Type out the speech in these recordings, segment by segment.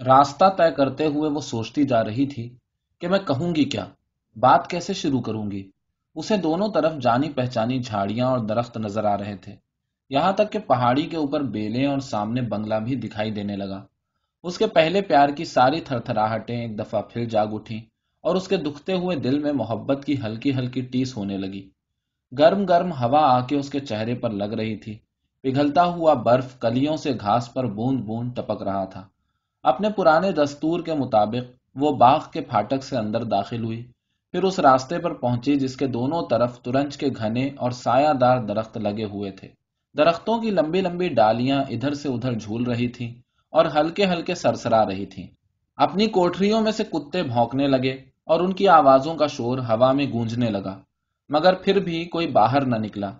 راستہ طے کرتے ہوئے وہ سوچتی جا رہی تھی کہ میں کہوں گی کیا، بات کیسے شروع کروں گی؟ اسے دونوں طرف جانی پہچانی جھاڑیاں اور درخت نظر آ رہے تھے۔ یہاں تک کہ پہاڑی کے اوپر بیلیں اور سامنے بنگلہ بھی دکھائی دینے لگا۔ اس کے پہلے پیار کی ساری تھر تھراہٹیں ایک دفعہ پھر جاگ اٹھی اور اس کے دکھتے ہوئے دل میں محبت کی ہلکی ہلکی ٹیس ہونے لگی۔ گرم گرم ہوا آ کے اس کے چہرے پر لگ رہی تھی۔ پگھلتا ہوا برف کلیوں سے گھاس پر بوند بوند ٹپک رہا تھا۔ اپنے پرانے دستور کے مطابق وہ باغ کے پھاٹک سے اندر داخل ہوئی، پھر اس راستے پر پہنچی جس کے دونوں طرف ترنج کے گھنے اور سایہ دار درخت لگے ہوئے تھے۔ درختوں کی لمبی لمبی ڈالیاں ادھر سے ادھر جھول رہی تھیں اور ہلکے ہلکے سرسرا رہی تھی اپنی کوٹریوں میں سے کتے بھونکنے لگے اور ان کی آوازوں کا شور ہوا میں گونجنے لگا، مگر پھر بھی کوئی باہر نہ نکلا۔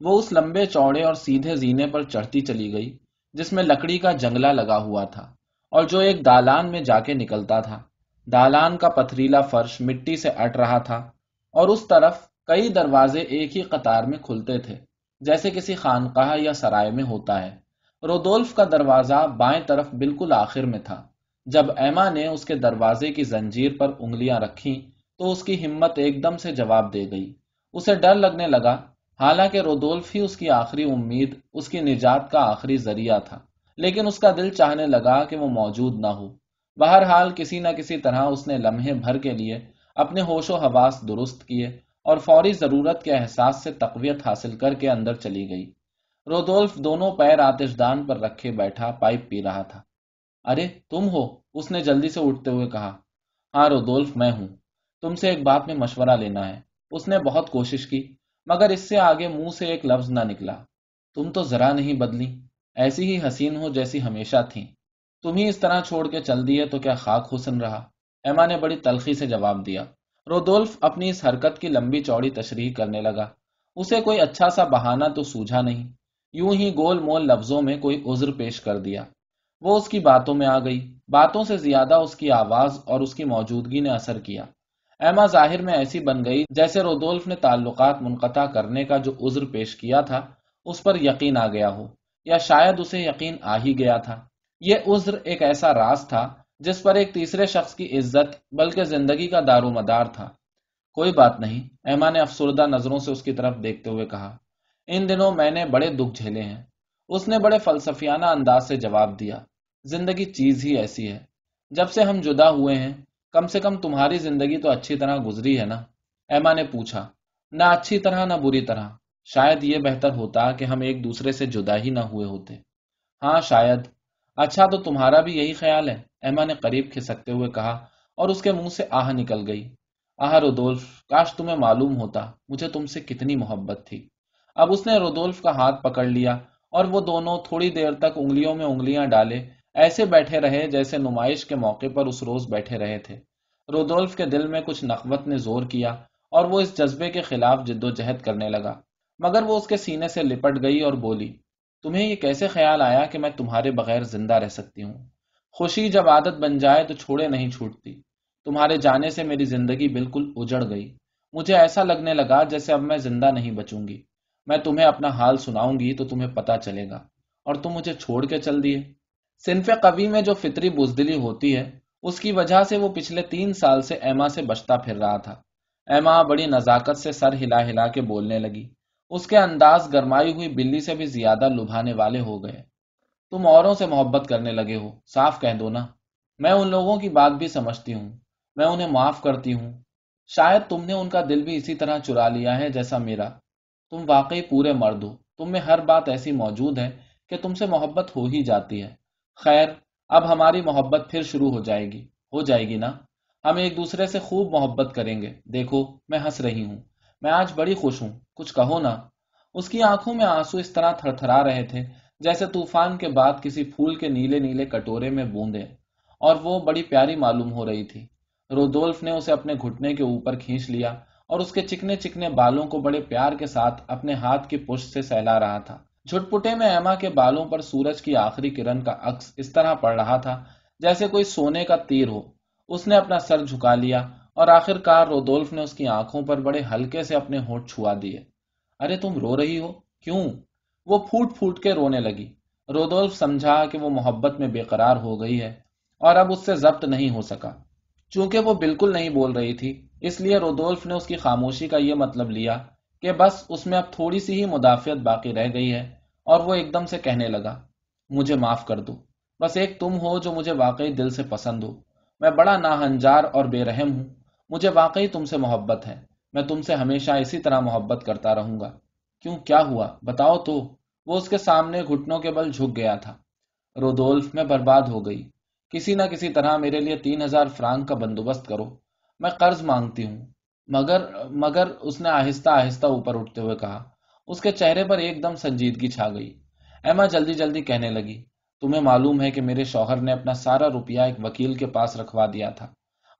وہ اس لمبے چوڑے اور سیدھے زینے پر چڑھتی چلی گئی، جس میں لکڑی کا جنگلہ لگا ہوا تھا۔ اور جو ایک دالان میں جا کے نکلتا تھا۔ دالان کا پتھریلا فرش مٹی سے اٹ رہا تھا اور اس طرف کئی دروازے ایک ہی قطار میں کھلتے تھے، جیسے کسی خانقاہ یا سرائے میں ہوتا ہے۔ رودولف کا دروازہ بائیں طرف بالکل آخر میں تھا۔ جب ایما نے اس کے دروازے کی زنجیر پر انگلیاں رکھی تو اس کی ہمت ایک دم سے جواب دے گئی۔ اسے ڈر لگنے لگا، حالانکہ رودولف ہی اس کی آخری امید، اس کی نجات کا آخری ذریعہ تھا۔ لیکن اس کا دل چاہنے لگا کہ وہ موجود نہ ہو۔ بہرحال کسی نہ کسی طرح اس نے لمحے بھر کے لیے اپنے ہوش و حواس درست کیے اور فوری ضرورت کے احساس سے تقویت حاصل کر کے اندر چلی گئی۔ رودولف دونوں پیر آتش دان پر رکھے بیٹھا پائپ پی رہا تھا۔ ارے، تم ہو؟ اس نے جلدی سے اٹھتے ہوئے کہا۔ ہاں رودولف، میں ہوں۔ تم سے ایک بات میں مشورہ لینا ہے۔ اس نے بہت کوشش کی، مگر اس سے آگے منہ سے ایک لفظ نہ نکلا۔ تم تو ذرا نہیں بدلی۔ ایسی ہی حسین ہو جیسی ہمیشہ تھی تم ہی اس طرح چھوڑ کے چل دیے تو کیا خاک حسن رہا؟ ایما نے بڑی تلخی سے جواب دیا۔ رودولف اپنی اس حرکت کی لمبی چوڑی تشریح کرنے لگا۔ اسے کوئی اچھا سا بہانہ تو سوجا نہیں۔ یوں ہی گول مول لفظوں میں کوئی عذر پیش کر دیا۔ وہ اس کی باتوں میں آ گئی۔ باتوں سے زیادہ اس کی آواز اور اس کی موجودگی نے اثر کیا۔ ایما ظاہر میں ایسی بن گئی جیسے رودولف نے تعلقات منقطع کرنے کا جو عذر پیش کیا تھا، اس پر یقین آ گیا ہو۔ یا شاید اسے یقین آ ہی گیا تھا۔ یہ عذر ایک ایسا راز تھا جس پر ایک تیسرے شخص کی عزت بلکہ زندگی کا دار و مدار تھا۔ کوئی بات نہیں، ایما نے افسردہ نظروں سے اس کی طرف دیکھتے ہوئے کہا، ان دنوں میں نے بڑے دکھ جھیلے ہیں۔ اس نے بڑے فلسفیانہ انداز سے جواب دیا، زندگی چیز ہی ایسی ہے۔ جب سے ہم جدا ہوئے ہیں، کم سے کم تمہاری زندگی تو اچھی طرح گزری ہے نا؟ ایما نے پوچھا، نہ اچھی طرح نہ بری طرح۔ شاید یہ بہتر ہوتا کہ ہم ایک دوسرے سے جدا ہی نہ ہوئے ہوتے۔ ہاں شاید۔ اچھا تو تمہارا بھی یہی خیال ہے؟ ایما نے قریب کھسکتے ہوئے کہا، اور اس کے منہ سے آہ نکل گئی۔ آہ، رودولف، کاش تمہیں معلوم ہوتا، مجھے تم سے کتنی محبت تھی۔ اب اس نے رودولف کا ہاتھ پکڑ لیا، اور وہ دونوں تھوڑی دیر تک انگلیوں میں انگلیاں ڈالے، ایسے بیٹھے رہے جیسے نمائش کے موقع پر اس روز بیٹھے رہے تھے۔ رودولف کے دل میں کچھ نقوت نے زور کیا، اور وہ اس جذبے کے خلاف جد و جہد کرنے لگا۔ مگر وہ اس کے سینے سے لپٹ گئی اور بولی، تمہیں یہ کیسے خیال آیا کہ میں تمہارے بغیر زندہ رہ سکتی ہوں؟ خوشی جب عادت بن جائے تو چھوڑے نہیں چھوٹتی۔ تمہارے جانے سے میری زندگی بالکل اجڑ گئی۔ مجھے ایسا لگنے لگا جیسے اب میں زندہ نہیں بچوں گی۔ میں تمہیں اپنا حال سناؤں گی تو تمہیں پتا چلے گا۔ اور تم مجھے چھوڑ کے چل دیے۔ صنف قوی میں جو فطری بزدلی ہوتی ہے، اس کی وجہ سے وہ پچھلے تین سال سے ایما سے بچتا پھر رہا تھا۔ ایما بڑی نزاکت سے سر ہلا ہلا کے بولنے لگی۔ اس کے انداز گرمائی ہوئی بلی سے بھی زیادہ لبھانے والے ہو گئے۔ تم اوروں سے محبت کرنے لگے ہو۔ صاف کہہ دو نا۔ میں ان لوگوں کی بات بھی سمجھتی ہوں۔ میں انہیں معاف کرتی ہوں۔ شاید تم نے ان کا دل بھی اسی طرح چرا لیا ہے جیسا میرا۔ تم واقعی پورے مرد ہو۔ تم میں ہر بات ایسی موجود ہے کہ تم سے محبت ہو ہی جاتی ہے۔ خیر، اب ہماری محبت پھر شروع ہو جائے گی۔ ہو جائے گی نا۔ ہم ایک دوسرے سے خوب محبت کریں گے۔ دیکھو، میں ہنس رہی ہوں۔ میں آج بڑی خوش ہوں۔ کچھ کہو نا۔ اس کی آنکھوں میں آنسو اس طرح تھر تھرا رہے تھے، جیسے طوفان کے بعد کسی پھول کے نیلے نیلے کٹورے میں بوندے، اور وہ بڑی پیاری معلوم ہو رہی تھی۔ رودولف نے اسے اپنے گھٹنے کے اوپر کھینچ لیا، اور اس کے چکنے چکنے بالوں کو بڑے پیار کے ساتھ اپنے ہاتھ کی پشت سے سہلا رہا تھا۔ جھٹپٹے میں ایما کے بالوں پر سورج کی آخری کرن کا عکس اس طرح پڑ رہا تھا، جیسے کوئی سونے کا تیر ہو۔ اس نے اپنا سر جھکا لیا اور آخر کار رودولف نے اس کی آنکھوں پر بڑے ہلکے سے اپنے ہونٹ چھوا دیے۔ ارے تم رو رہی ہو؟ کیوں؟ وہ پھوٹ پھوٹ کے رونے لگی۔ رودولف سمجھا کہ وہ محبت میں بے قرار ہو گئی ہے اور اب اس سے ضبط نہیں ہو سکا۔ چونکہ وہ بالکل نہیں بول رہی تھی، اس لیے رودولف نے اس کی خاموشی کا یہ مطلب لیا کہ بس اس میں اب تھوڑی سی ہی مدافعت باقی رہ گئی ہے اور وہ ایک دم سے کہنے لگا، مجھے معاف کر دو۔ بس ایک تم ہو جو مجھے واقعی دل سے پسند ہو۔ میں بڑا ناہنجار اور بے رحم ہوں۔ مجھے واقعی تم سے محبت ہے۔ میں تم سے ہمیشہ اسی طرح محبت کرتا رہوں گا۔ کیوں؟ کیا ہوا؟ بتاؤ تو۔ وہ اس کے سامنے گھٹنوں کے بل جھک گیا تھا۔ رودولف میں برباد ہو گئی۔ کسی نہ کسی طرح میرے لیے تین ہزار فرانک کا بندوبست کرو۔ میں قرض مانگتی ہوں۔ مگر مگر اس نے آہستہ آہستہ اوپر اٹھتے ہوئے کہا، اس کے چہرے پر ایک دم سنجیدگی چھا گئی۔ ایما جلدی جلدی کہنے لگی، تمہیں معلوم ہے کہ میرے شوہر نے اپنا سارا روپیہ ایک وکیل کے پاس رکھوا دیا تھا۔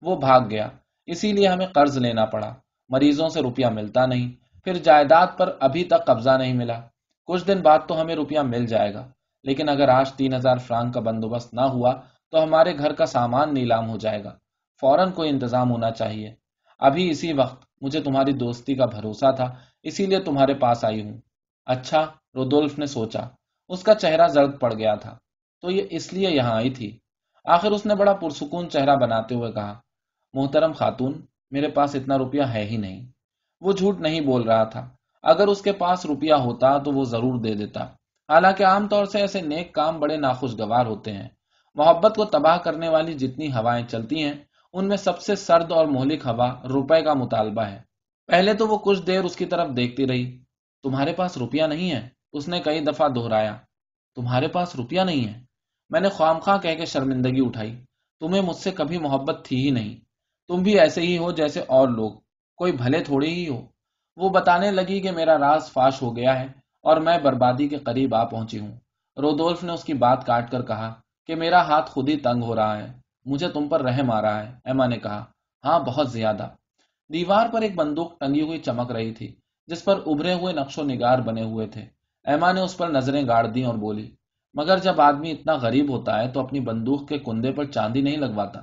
وہ بھاگ گیا۔ اسی لیے ہمیں قرض لینا پڑا۔ مریضوں سے روپیہ ملتا نہیں۔ پھر جائیداد پر ابھی تک قبضہ نہیں ملا۔ کچھ دن بعد تو ہمیں روپیہ مل جائے گا۔ لیکن اگر آج تین ہزار فرانک کا بندوبست نہ ہوا، تو ہمارے گھر کا سامان نیلام ہو جائے گا۔ فوراً کوئی انتظام ہونا چاہیے۔ ابھی اسی وقت مجھے تمہاری دوستی کا بھروسہ تھا، اسی لیے تمہارے پاس آئی ہوں۔ اچھا رودولف نے سوچا۔ اس کا چہرہ زرد پڑ گیا تھا۔ تو یہ اس لیے یہاں آئی تھی۔ آخر اس نے بڑا پرسکون چہرہ بناتے ہوئے کہا محترم خاتون، میرے پاس اتنا روپیہ ہے ہی نہیں۔ وہ جھوٹ نہیں بول رہا تھا۔ اگر اس کے پاس روپیہ ہوتا تو وہ ضرور دے دیتا۔ حالانکہ عام طور سے ایسے نیک کام بڑے ناخوشگوار ہوتے ہیں۔ محبت کو تباہ کرنے والی جتنی ہوائیں چلتی ہیں، ان میں سب سے سرد اور مہلک ہوا روپے کا مطالبہ ہے۔ پہلے تو وہ کچھ دیر اس کی طرف دیکھتی رہی۔ تمہارے پاس روپیہ نہیں ہے؟ اس نے کئی دفعہ دہرایا۔ تمہارے پاس روپیہ نہیں ہے؟ میں نے خوام خواہ کہہ کے شرمندگی اٹھائی۔ تمہیں مجھ سے کبھی محبت تھی ہی نہیں۔ تم بھی ایسے ہی ہو جیسے اور لوگ۔ کوئی بھلے تھوڑی ہی ہو۔ وہ بتانے لگی کہ میرا راز فاش ہو گیا ہے اور میں بربادی کے قریب آ پہنچی ہوں۔ رودولف نے اس کی بات کاٹ کر کہا کہ میرا ہاتھ خود ہی تنگ ہو رہا ہے۔ مجھے تم پر رحم آ رہا ہے، ایما نے کہا۔ ہاں بہت زیادہ۔ دیوار پر ایک بندوق ٹنگی ہوئی چمک رہی تھی، جس پر ابھرے ہوئے نقش و نگار بنے ہوئے تھے۔ ایما نے اس پر نظریں گاڑ دی اور بولی، مگر جب آدمی اتنا غریب ہوتا ہے تو اپنی بندوق کے کندے پر چاندی نہیں لگواتا۔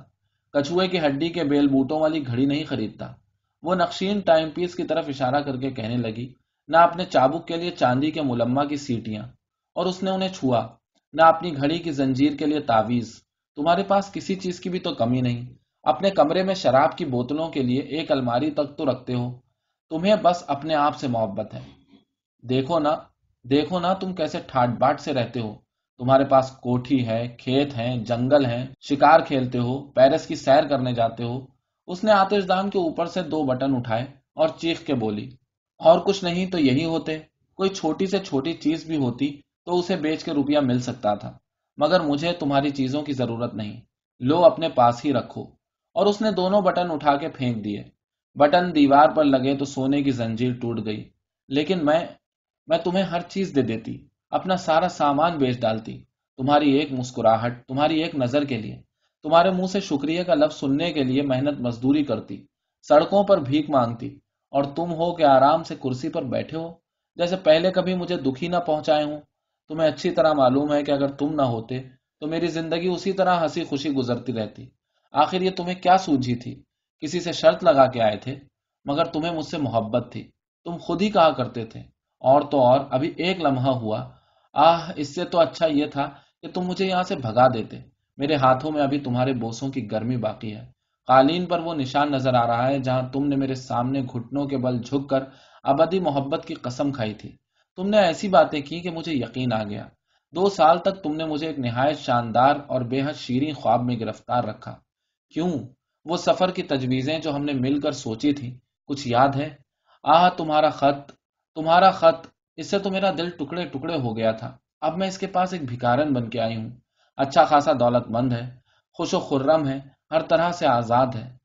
کچھوے کی ہڈی کے بیل بوٹوں والی گھڑی نہیں خریدتا۔ وہ نقشین ٹائم پیس کی طرف اشارہ کر کے کہنے لگی، نہ اپنے چابک کے لیے چاندی کے ملما کی سیٹیاں۔ اور اس نے انہیں چھوا، نہ اپنی گھڑی کی زنجیر کے لیے تعویز تمہارے پاس کسی چیز کی بھی تو کمی نہیں۔ اپنے کمرے میں شراب کی بوتلوں کے لیے ایک الماری تک تو رکھتے ہو۔ تمہیں بس اپنے آپ سے محبت ہے۔ دیکھو نا دیکھو نا تم کیسے ٹھاٹ باٹ سے رہتے ہو۔ تمہارے پاس کوٹھی ہے، کھیت ہیں، جنگل ہیں، شکار کھیلتے ہو، پیرس کی سیر کرنے جاتے ہو۔ اس نے آتش دان کے اوپر سے دو بٹن اٹھائے اور چیخ کے بولی، اور کچھ نہیں تو یہی ہوتے، کوئی چھوٹی سے چھوٹی چیز بھی ہوتی تو اسے بیچ کے روپیہ مل سکتا تھا، مگر مجھے تمہاری چیزوں کی ضرورت نہیں۔ لو، اپنے پاس ہی رکھو۔ اور اس نے دونوں بٹن اٹھا کے پھینک دیے۔ بٹن دیوار پر لگے تو سونے کی زنجیر ٹوٹ گئی، لیکن میں میں تمہیں ہر چیز دے دیتی۔ اپنا سارا سامان بیچ ڈالتی۔ تمہاری ایک مسکراہٹ، تمہاری ایک نظر کے لیے۔ تمہارے منہ سے شکریہ کا لفظ سننے کے لیے محنت مزدوری کرتی۔ سڑکوں پر بھیک مانگتی۔ اور تم ہو کہ آرام سے کرسی پر بیٹھے ہو۔ جیسے پہلے کبھی مجھے دکھی نہ پہنچائے ہوں۔ تمہیں اچھی طرح معلوم ہے کہ اگر تم نہ ہوتے، تو میری زندگی اسی طرح ہنسی خوشی گزرتی رہتی۔ آخر یہ تمہیں کیا سوجھی تھی؟ کسی سے شرط لگا کے آئے تھے، مگر تمہیں مجھ سے محبت تھی۔ تم خود ہی کہا کرتے تھے۔ اور تو اور، ابھی ایک لمحہ ہوا آہ، اس سے تو اچھا یہ تھا کہ تم مجھے یہاں سے بھگا دیتے۔ میرے ہاتھوں میں ابھی تمہارے بوسوں کی گرمی باقی ہے۔ قالین پر وہ نشان نظر آ رہا ہے جہاں تم نے میرے سامنے گھٹنوں کے بل جھک کر ابدی محبت کی قسم کھائی تھی۔ تم نے ایسی باتیں کی کہ مجھے یقین آ گیا۔ دو سال تک تم نے مجھے ایک نہایت شاندار اور بے حد شیریں خواب میں گرفتار رکھا۔ کیوں؟ وہ سفر کی تجویزیں جو ہم نے مل کر سوچی تھی کچھ یاد ہے؟ آہ، تمہارا خط تمہارا خط اس سے تو میرا دل ٹکڑے ٹکڑے ہو گیا تھا۔ اب میں اس کے پاس ایک بھکارن بن کے آئی ہوں۔ اچھا خاصا دولت مند ہے، خوش و خرم ہے، ہر طرح سے آزاد ہے۔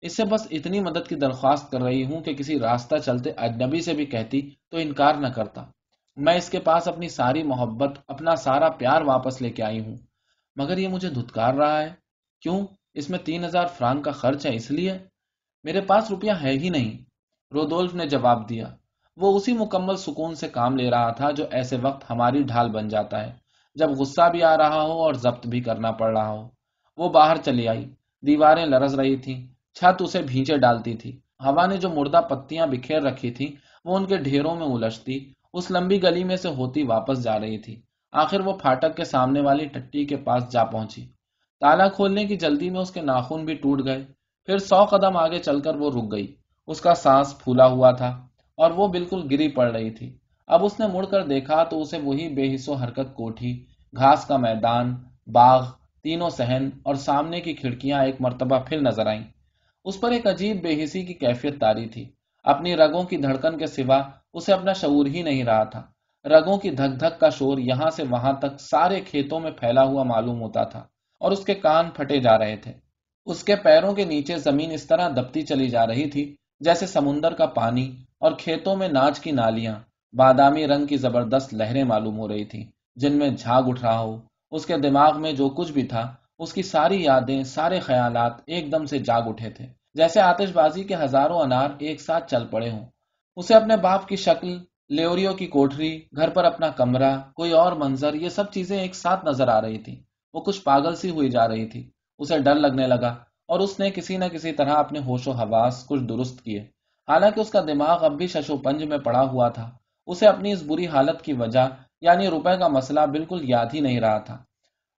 اس سے بس اتنی مدد کی درخواست کر رہی ہوں کہ کسی راستہ چلتے اجنبی سے بھی کہتی تو انکار نہ کرتا۔ میں اس کے پاس اپنی ساری محبت، اپنا سارا پیار واپس لے کے آئی ہوں۔ مگر یہ مجھے دھتکار رہا ہے۔ کیوں؟ اس میں تین ہزار فرانک کا خرچ ہے، اس لیے۔ میرے پاس روپیہ ہے ہی نہیں۔ رودولف نے جواب دیا۔ وہ اسی مکمل سکون سے کام لے رہا تھا جو ایسے وقت ہماری ڈھال بن جاتا ہے، جب غصہ بھی آ رہا ہو اور ضبط بھی کرنا پڑ رہا ہو۔ وہ باہر چلی آئی، دیواریں لرز رہی تھی چھت اسے بھینچے ڈالتی تھی۔ ہوا نے جو مردہ پتیاں بکھیر رکھی تھی وہ ان کے ڈھیروں میں الجھتی، اس لمبی گلی میں سے ہوتی واپس جا رہی تھی۔ آخر وہ پھاٹک کے سامنے والی ٹٹی کے پاس جا پہنچی۔ تالا کھولنے کی جلدی میں اس کے ناخن بھی ٹوٹ گئے۔ پھر سو قدم آگے چل کر وہ رک گئی۔ اس کا سانس پھولا ہوا تھا۔ اور وہ بالکل گری پڑ رہی تھی۔ اب اس نے مڑ کر دیکھا تو اسے وہی بے حص و حرکت کوٹھی، گھاس کا میدان، باغ، تینوں سہن اور سامنے کی کھڑکیاں ایک مرتبہ پھر نظر آئیں۔ اس پر ایک عجیب بے حسی کی کیفیت تاری تھی۔ اپنی رگوں کی دھڑکن کے سوا اسے اپنا شعور ہی نہیں رہا تھا۔ رگوں کی دھک دھک کا شور یہاں سے وہاں تک سارے کھیتوں میں پھیلا ہوا معلوم ہوتا تھا اور اس کے کان پھٹے جا رہے تھے۔ اس کے پیروں کے نیچے زمین اس طرح دبتی چلی جا رہی تھی جیسے سمندر کا پانی اور کھیتوں میں ناچ کی نالیاں بادامی رنگ کی زبردست لہریں معلوم ہو رہی تھی جن میں جھاگ اٹھ رہا ہو۔ اس کے دماغ میں جو کچھ بھی تھا، اس کی ساری یادیں، سارے خیالات ایک دم سے جاگ اٹھے تھے۔ جیسے آتش بازی کے ہزاروں انار ایک ساتھ چل پڑے ہوں۔ اسے اپنے باپ کی شکل، لیوریوں کی کوٹری گھر پر اپنا کمرہ، کوئی اور منظر، یہ سب چیزیں ایک ساتھ نظر آ رہی تھی وہ کچھ پاگل سی ہوئی جا رہی تھی۔ اسے ڈر لگنے لگا اور اس نے کسی نہ کسی طرح اپنے ہوش و حواس کچھ درست کیے۔ حالانکہ اس کا دماغ اب بھی ششو پنج میں پڑا ہوا تھا۔ اسے اپنی اس بری حالت کی وجہ یعنی روپے کا مسئلہ بالکل یاد ہی نہیں رہا تھا۔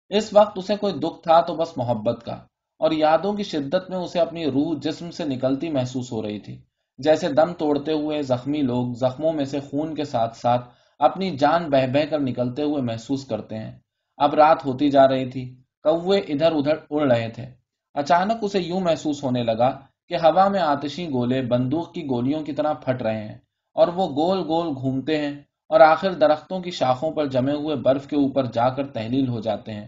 اس وقت اسے کوئی دکھ تھا تو بس محبت کا۔ اور یادوں کی شدت میں اسے اپنی روح جسم سے نکلتی محسوس ہو رہی تھی۔ جیسے دم توڑتے ہوئے زخمی لوگ زخموں میں سے خون کے ساتھ ساتھ اپنی جان بہ بہ کر نکلتے ہوئے محسوس کرتے ہیں۔ اب رات ہوتی جا رہی تھی۔ کوے ادھر ادھر اڑ رہے تھے۔ اچانک اسے یوں محسوس ہونے لگا کہ ہوا میں آتشی گولے بندوق کی گولیوں کی طرح پھٹ رہے ہیں اور وہ گول گول گھومتے ہیں اور آخر درختوں کی شاخوں پر جمے ہوئے برف کے اوپر جا کر تحلیل ہو جاتے ہیں۔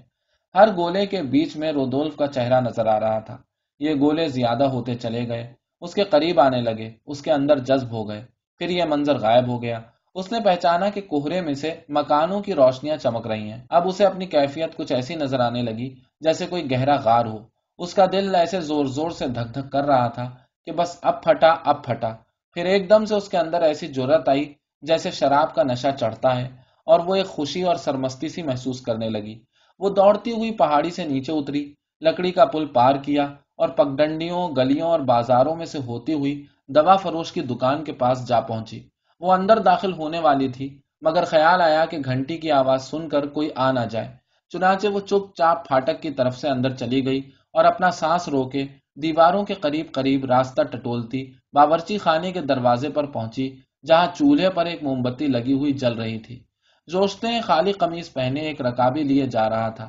ہر گولے کے بیچ میں رودولف کا چہرہ نظر آ رہا تھا۔ یہ گولے زیادہ ہوتے چلے گئے۔ اس کے قریب آنے لگے۔ اس کے اندر جذب ہو گئے۔ پھر یہ منظر غائب ہو گیا۔ اس نے پہچانا کہ کوہرے میں سے مکانوں کی روشنیاں چمک رہی ہیں۔ اب اسے اپنی کیفیت کچھ ایسی نظر آنے لگی جیسے کوئی گہرا غار ہو۔ اس کا دل ایسے زور زور سے دھک دھک کر رہا تھا کہ بس اب پھٹا اب پھٹا۔ پھر ایک دم سے اس کے اندر ایسی جرت آئی جیسے شراب کا نشہ چڑھتا ہے اور وہ ایک خوشی اور سرمستی سی محسوس کرنے لگی۔ وہ دوڑتی ہوئی پہاڑی سے نیچے اتری، لکڑی کا پل پار کیا اور پگڈنڈیوں، گلیوں اور بازاروں میں سے ہوتی ہوئی دوا فروش کی دکان کے پاس جا پہنچی۔ وہ اندر داخل ہونے والی تھی، مگر خیال آیا کہ گھنٹی کی آواز سن کر کوئی آ نہ جائے۔ چنانچہ وہ چپ چاپ پھاٹک کی طرف سے اندر چلی گئی اور اپنا سانس رو کے دیواروں کے قریب قریب راستہ ٹٹولتی، باورچی خانے کے دروازے پر پہنچی، جہاں چولہے پر ایک موم بتی لگی ہوئی جل رہی تھی۔ جوشتے خالی قمیض پہنے ایک رکابی لیے جا رہا تھا۔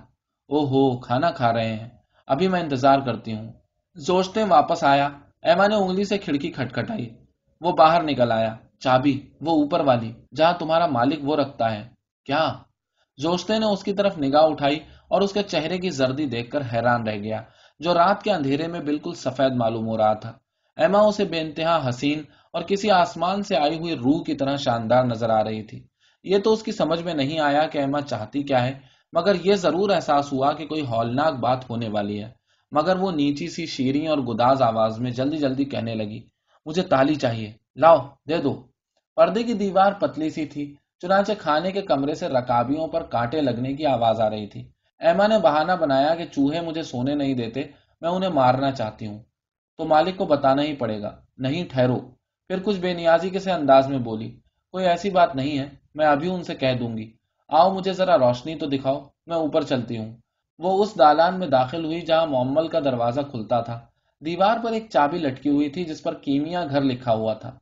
او ہو کھانا کھا رہے ہیں۔ ابھی میں انتظار کرتی ہوں۔ جوشتے واپس آیا۔ ایما نے انگلی سے کھڑکی کھٹکھٹائی۔ وہ باہر نکل آیا۔ چابی، وہ اوپر والی، جہاں تمہارا مالک وہ رکھتا ہے۔ کیا؟ جوشتے نے اس کی طرف نگاہ اٹھائی اور اس کے چہرے کی زردی دیکھ کر حیران رہ گیا۔ جو رات کے اندھیرے میں بالکل سفید معلوم ہو رہا تھا۔ ایما اسے بے انتہا حسین اور کسی آسمان سے آئی ہوئی روح کی طرح شاندار نظر آ رہی تھی۔ یہ تو اس کی سمجھ میں نہیں آیا کہ ایما چاہتی کیا ہے، مگر یہ ضرور احساس ہوا کہ کوئی ہولناک بات ہونے والی ہے۔ مگر وہ نیچی سی شیریں اور گداز آواز میں جلدی جلدی کہنے لگی، مجھے تالی چاہیے، لاؤ، دے دو۔ پردے کی دیوار پتلی سی تھی، چنانچہ کھانے کے کمرے سے رکابیوں پر کانٹے لگنے کی آواز آ رہی تھی۔ ایما نے بہانہ بنایا کہ چوہے مجھے سونے نہیں دیتے، میں انہیں مارنا چاہتی ہوں۔ تو مالک کو بتانا ہی پڑے گا، نہیں ٹھہرو۔ پھر کچھ بے نیازی کے سے انداز میں بولی، کوئی ایسی بات نہیں ہے، میں ابھی ان سے کہہ دوں گی۔ آؤ مجھے ذرا روشنی تو دکھاؤ، میں اوپر چلتی ہوں۔ وہ اس دالان میں داخل ہوئی جہاں معمل کا دروازہ کھلتا تھا۔ دیوار پر ایک چابی لٹکی ہوئی تھی، جس پر کیمیا گھر لکھا ہوا تھا۔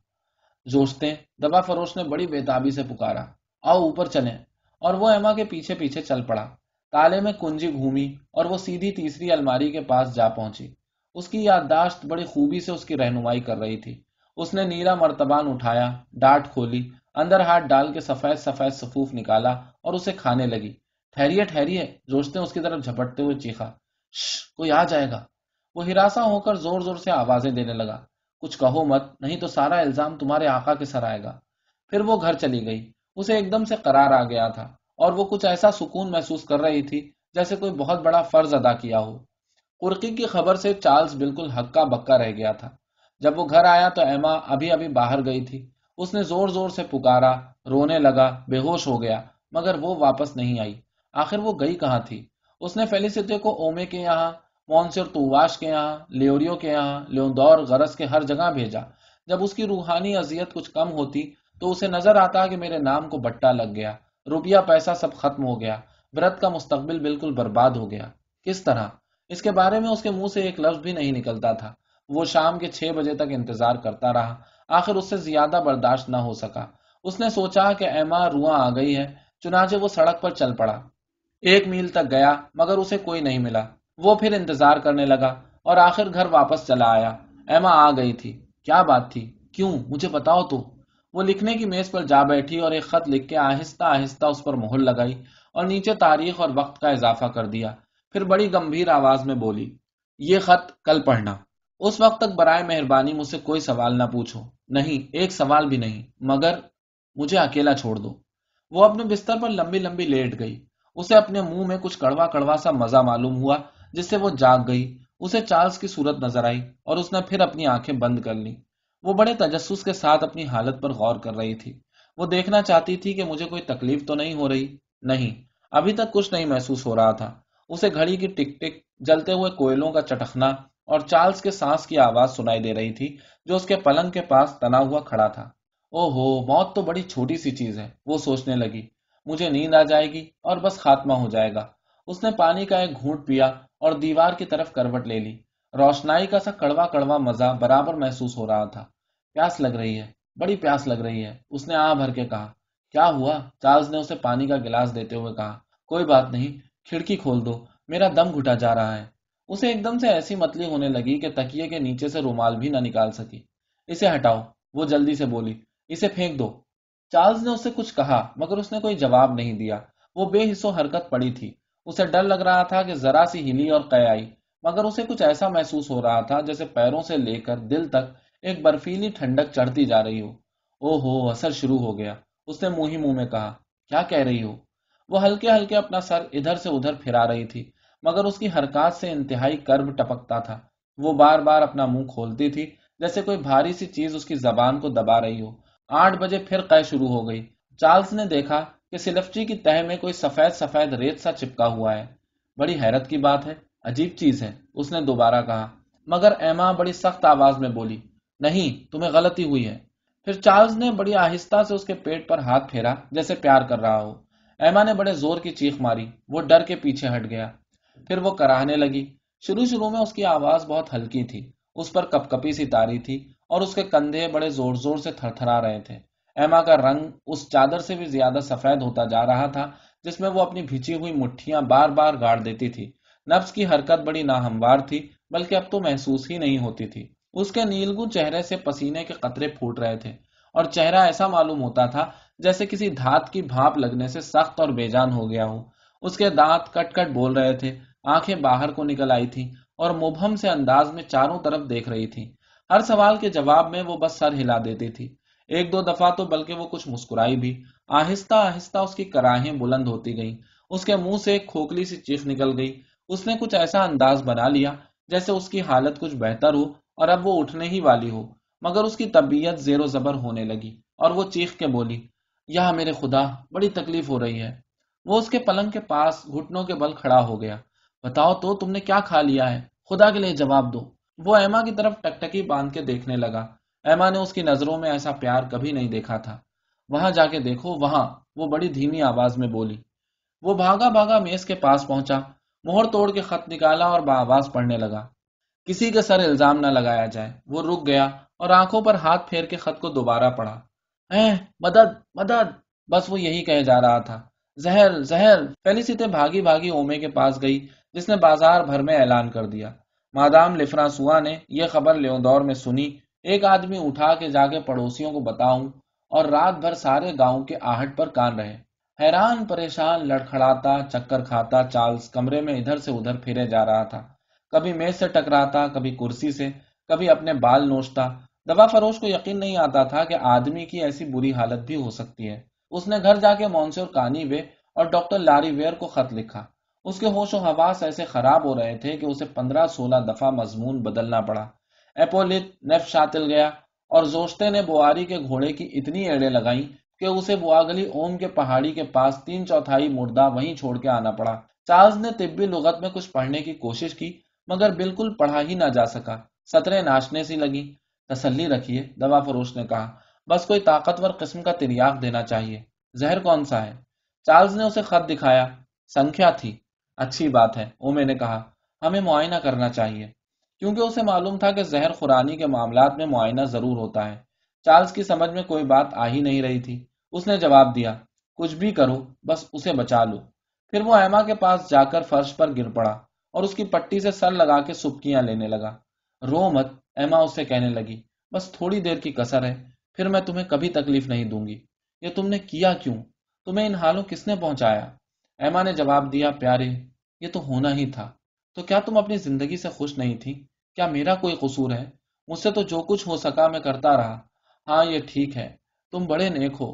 جوشتے، دبا فروش نے بڑی بےتابی سے پکارا۔ آؤ اوپر چلیں۔ اور وہ ایما کے پیچھے پیچھے چل پڑا۔ تالے میں کنجی گھومی اور وہ سیدھی تیسری الماری کے پاس جا پہنچی۔ اس کی یادداشت بڑی خوبی سے اس کی رہنمائی کر رہی تھی۔ اس نے نیلا مرتبان اٹھایا، ڈانٹ کھولی، اندر ہاتھ ڈال کے سفید سفید سفوف نکالا اور اسے کھانے لگی۔ ٹھہریے ٹھہریے، جوشتے اس کی طرف جھپٹتے ہوئے چیخا۔ کوئی آ جائے گا۔ وہ ہراساں ہو کر زور زور سے آوازیں دینے لگا۔ کچھ کہو مت، نہیں تو سارا الزام تمہارے آقا کے سر آئے گا۔ پھر وہ گھر چلی گئی۔ اسے ایک دم سے قرار آ گیا تھا۔ اور وہ کچھ ایسا سکون محسوس کر رہی تھی جیسے کوئی بہت بڑا فرض ادا کیا ہو۔ قرقی کی خبر سے چارلز بالکل ہکا بکا رہ گیا تھا۔ جب وہ گھر آیا تو ایما ابھی ابھی باہر گئی تھی۔ اس نے زور زور سے پکارا، رونے لگا، بے ہوش ہو گیا، مگر وہ واپس نہیں آئی۔ آخر وہ گئی کہاں تھی؟ اس نے فیلیسٹے کو اومے کے یہاں، مونسر تواش کے یہاں، لیوریو کے یہاں، لیوندور غرض کے ہر جگہ بھیجا۔ جب اس کی روحانی اذیت کچھ کم ہوتی تو اسے نظر آتا کہ میرے نام کو بٹا لگ گیا۔ روپیہ پیسہ سب ختم ہو گیا، برت کا مستقبل بالکل برباد ہو گیا۔ کس طرح؟ اس کے بارے میں اس کے منہ سے ایک لفظ بھی نہیں نکلتا تھا۔ وہ شام کے چھ بجے تک انتظار کرتا رہا۔ آخر اس سے زیادہ برداشت نہ ہو سکا۔ اس نے سوچا کہ ایما رواں آ گئی ہے، چنانچہ وہ سڑک پر چل پڑا۔ ایک میل تک گیا، مگر اسے کوئی نہیں ملا۔ وہ پھر انتظار کرنے لگا اور آخر گھر واپس چلا آیا۔ ایما آ گئی تھی۔ کیا بات تھی؟ کیوں؟ مجھے بتاؤ تو۔ وہ لکھنے کی میز پر جا بیٹھی اور ایک خط لکھ کے آہستہ آہستہ اس پر مہر لگائی اور نیچے تاریخ اور وقت کا اضافہ کر دیا۔ پھر بڑی گمبھیر آواز میں بولی، یہ خط کل پڑھنا۔ اس وقت تک برائے مہربانی مجھ سے کوئی سوال نہ پوچھو۔ نہیں، ایک سوال بھی نہیں، مگر مجھے اکیلا چھوڑ دو۔ وہ اپنے بستر پر لمبی لمبی لیٹ گئی۔ اسے اپنے منہ میں کچھ کڑوا کڑوا سا مزہ معلوم ہوا، جس سے وہ جاگ گئی۔ اسے چارلز کی صورت نظر آئی اور اس نے پھر اپنی آنکھیں بند کر لی وہ بڑے تجسس کے ساتھ اپنی حالت پر غور کر رہی تھی۔ وہ دیکھنا چاہتی تھی کہ مجھے کوئی تکلیف تو نہیں ہو رہی۔ نہیں، ابھی تک کچھ نہیں محسوس ہو رہا تھا۔ اسے گھڑی کی ٹک ٹک جلتے ہوئے کوئلوں کا چٹکنا اور چارلز کے سانس کی آواز سنائی دے رہی تھی، جو اس کے پلنگ کے پاس تنا ہوا کھڑا تھا۔ او ہو موت تو بڑی چھوٹی سی چیز ہے، وہ سوچنے لگی۔ مجھے نیند آ جائے گی اور بس خاتمہ ہو جائے گا۔ اس نے پانی کا ایک گھونٹ پیا اور دیوار کی طرف کروٹ لے لی۔ روشنائی کا سا کڑوا کڑوا مزہ برابر محسوس ہو رہا تھا۔ پیاس لگ رہی ہے، بڑی پیاس لگ رہی ہے۔ اس نے آ بھر کے کہا، کیا ہوا؟ چارلز نے اسے پانی کا گلاس دیتے ہوئے کہا، کوئی بات نہیں، کھڑکی کھول دو، میرا دم گھٹا جا رہا ہے۔ اسے ایک دم سے ایسی متلی ہونے لگی کہ تکیے کے نیچے سے رومال بھی نہ نکال سکی۔ اسے ہٹاؤ، وہ جلدی سے بولی، اسے پھینک دو۔ چارلز نے اسے کچھ کہا، مگر اس نے کوئی جواب نہیں دیا۔ وہ بے حصو حرکت پڑی تھی۔ اسے ڈر لگ رہا تھا کہ ذرا سی ہلی اور قے آئی۔ مگر اسے کچھ ایسا محسوس ہو رہا تھا جیسے پیروں سے لے کر دل تک ایک برفیلی ٹھنڈک چڑھتی جا رہی ہو۔ او ہو اثر شروع ہو گیا۔ اس نے منہ ہی منہ میں کہا، کیا کہہ رہی ہو؟ وہ ہلکے ہلکے اپنا سر ادھر سے ادھر پھرا رہی تھی، مگر اس کی حرکات سے انتہائی کرب ٹپکتا تھا۔ وہ بار بار اپنا منہ کھولتی تھی، جیسے کوئی بھاری سی چیز اس کی زبان کو دبا رہی ہو۔ آٹھ بجے پھر قے شروع ہو گئی۔ چارلز نے دیکھا کہ سلفچی کی تہ میں کوئی سفید سفید ریت سا چپکا ہوا ہے۔ بڑی حیرت کی بات ہے۔ عجیب چیز ہے۔ اس نے دوبارہ کہا، مگر ایما بڑی سخت آواز میں بولی، نہیں، تمہیں غلطی ہوئی ہے۔ پھر چارلز نے بڑی آہستہ سے اس کے پیٹ پر ہاتھ پھیرا، جیسے پیار کر رہا ہو۔ ایما نے بڑے زور کی چیخ ماری، وہ ڈر کے پیچھے ہٹ گیا۔ پھر وہ کراہنے لگی۔ شروع شروع میں اس کی آواز بہت ہلکی تھی، اس پر کپ کپی سی تاری تھی اور اس کے کندھے بڑے زور زور سے تھر تھرا رہے تھے۔ ایما کا رنگ اس چادر سے بھی زیادہ سفید ہوتا جا رہا تھا، جس میں وہ اپنی بھیچی ہوئی مٹھیاں بار بار گاڑ دیتی تھی۔ نفس کی حرکت بڑی ناہموار تھی، بلکہ اب تو محسوس ہی نہیں ہوتی تھی۔ اس کے نیلگو چہرے سے پسینے کے قطرے پھوٹ رہے تھے، اور چہرہ ایسا معلوم ہوتا تھا جیسے کسی دھات کی بھاپ لگنے سے سخت اور بے جان ہو گیا ہو۔ اس کے دانت کٹ کٹ بول رہے تھے، آنکھیں باہر کو نکل آئی تھی اور مبہم سے انداز میں چاروں طرف دیکھ رہی تھی ہر سوال کے جواب میں وہ بس سر ہلا دیتی تھی۔ ایک دو دفعہ تو بلکہ وہ کچھ مسکرائی بھی۔ آہستہ آہستہ اس کی کراہیں بلند ہوتی گئیں۔ اس کے منہ سے ایک کھوکھلی سی چیخ نکل گئی۔ اس نے کچھ ایسا انداز بنا لیا جیسے اس کی حالت کچھ بہتر ہو اور اب وہ اٹھنے ہی والی ہو، مگر اس کی طبیعت زیر و زبر ہونے لگی اور وہ چیخ کے بولی، یا میرے خدا، بڑی تکلیف ہو رہی ہے۔ وہ اس کے پلنگ کے پاس گھٹنوں کے بل کھڑا ہو گیا۔ بتاؤ تو تم نے کیا کھا لیا ہے؟ خدا کے لیے جواب دو۔ وہ ایما کی طرف ٹکٹکی باندھ کے دیکھنے لگا۔ ایما نے اس کی نظروں میں ایسا پیار کبھی نہیں دیکھا تھا۔ وہاں جا کے دیکھو، وہاں وہ بڑی دھیمی آواز میں بولی۔ وہ بھاگا بھاگا میز کے پاس پہنچا۔ مہر توڑ کے خط نکالا اور بآواز پڑھنے لگا۔ کسی کے سر الزام نہ لگایا جائے۔ وہ رک گیا اور آنکھوں پر ہاتھ پھیر کے خط کو دوبارہ پڑھا۔ مدد مدد۔ بس وہ یہی کہے جا رہا تھا۔ زہر زہر۔ فیلیسیتے بھاگی بھاگی اومے کے پاس گئی، جس نے بازار بھر میں اعلان کر دیا۔ مادام لفرانسوا نے یہ خبر لیودور میں سنی۔ ایک آدمی اٹھا کے جا کے پڑوسیوں کو بتاؤں اور رات بھر سارے گاؤں کے آہٹ پر کان رہے۔ حیران پریشان، لڑکھڑاتا، چکر کھاتا چارلز کمرے میں ادھر سے ادھر پھرے جا رہا تھا۔ کبھی میز سے ٹکراتا، کبھی کرسی سے، کبھی اپنے بال نوچتا۔ دوا فروش کو یقین نہیں آتا تھا کہ آدمی کی ایسی بری حالت بھی ہو سکتی ہے۔ اس نے گھر جا کے مونسور کانی وے اور ڈاکٹر لاری ویئر کو خط لکھا۔ اس کے ہوش و حواس ایسے خراب ہو رہے تھے کہ اسے پندرہ سولہ دفعہ مضمون بدلنا پڑا۔ اپولت نیف شاتل گیا اور زوشتے نے بواری کے گھوڑے کی اتنی ایڑے لگائیں کہ اسے بواگلی اوم کے پہاڑی کے پاس تین چوتھائی مردہ وہیں چھوڑ کے آنا پڑا۔ چارلز نے طبی لغت میں کچھ پڑھنے کی کوشش کی، مگر بالکل پڑھا ہی نہ جا سکا۔ سطریں ناچنے سی لگی تسلی رکھیے، دوا فروش نے کہا۔ بس کوئی طاقتور قسم کا تریاق دینا چاہیے۔ زہر کون سا ہے؟ چارلز نے اسے خط دکھایا۔ سنکھیا تھی۔ اچھی بات ہے، اومے نے کہا۔ ہمیں معائنہ کرنا چاہیے۔ کیونکہ اسے معلوم تھا کہ زہر خورانی کے معاملات میں معائنہ ضرور ہوتا ہے۔ چارلز کی سمجھ میں کوئی بات آ ہی نہیں رہی تھی۔ اس نے جواب دیا، کچھ بھی کرو، بس اسے بچا لو۔ پھر وہ ایما کے پاس جا کر فرش پر گر پڑا اور اس کی پٹی سے سر لگا کے سبکیاں لینے لگا۔ رو مت، ایما اس سے کہنے لگی۔ بس تھوڑی دیر کی کسر ہے، پھر میں تمہیں کبھی تکلیف نہیں دوں گی۔ یہ تم نے کیا کیوں؟ تمہیں ان حالوں کس نے پہنچایا؟ ایما نے جواب دیا، پیارے، یہ تو ہونا ہی تھا۔ تو کیا تم اپنی زندگی سے خوش نہیں تھی؟ کیا میرا کوئی قصور ہے؟ مجھ سے تو جو کچھ ہو سکا میں کرتا رہا۔ ہاں یہ ٹھیک ہے۔ تم بڑے نیک ہو۔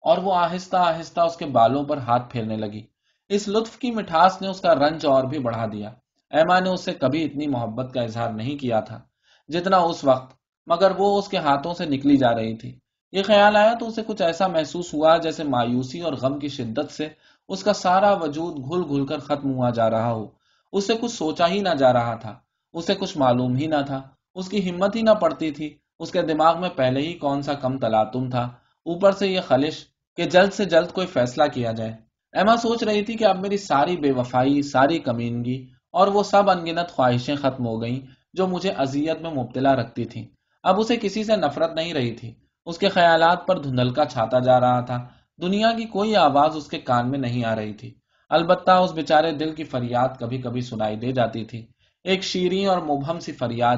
اور وہ آہستہ آہستہ اس کے بالوں پر ہاتھ پھیرنے لگی۔ اس لطف کی مٹھاس نے اس کا رنج اور بھی بڑھا دیا۔ ایما نے اس سے کبھی اتنی محبت کا اظہار نہیں کیا تھا جتنا اس وقت، مگر وہ اس کے ہاتھوں سے نکلی جا رہی تھی۔ یہ خیال آیا تو اسے کچھ ایسا محسوس ہوا جیسے مایوسی اور غم کی شدت سے اس کا سارا وجود گھل گھل کر ختم ہوا جا رہا ہو۔ اس سے کچھ سوچا ہی نہ جا رہا تھا۔ اسے کچھ معلوم ہی نہ تھا۔ اس کی ہمت ہی نہ پڑتی تھی۔ اس کے دماغ میں پہلے ہی کون سا کم تلاتم تھا؟ اوپر سے یہ خلش کہ جلد سے جلد کوئی فیصلہ کیا جائے۔ ایما سوچ رہی تھی کہ اب میری ساری بے وفائی، ساری کمینگی اور وہ سب انگنت خواہشیں ختم ہو گئیں جو مجھے اذیت میں مبتلا رکھتی تھیں۔ اب اسے کسی سے نفرت نہیں رہی تھی۔ اس کے خیالات پر دھندل کا چھاتا جا رہا تھا۔ دنیا کی کوئی آواز اس کے کان میں نہیں آ رہی تھی۔ البتہ اس بیچارے دل کی فریاد کبھی کبھی سنائی دے جاتی تھی۔ ایک شیریں اور مبہم سی فریاد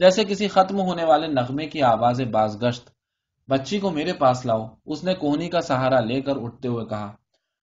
جیسے کسی ختم ہونے والے نغمے کی آواز باز گشت بچی کو میرے پاس لاؤ، اس نے کوہنی کا سہارا لے کر اٹھتے ہوئے کہا،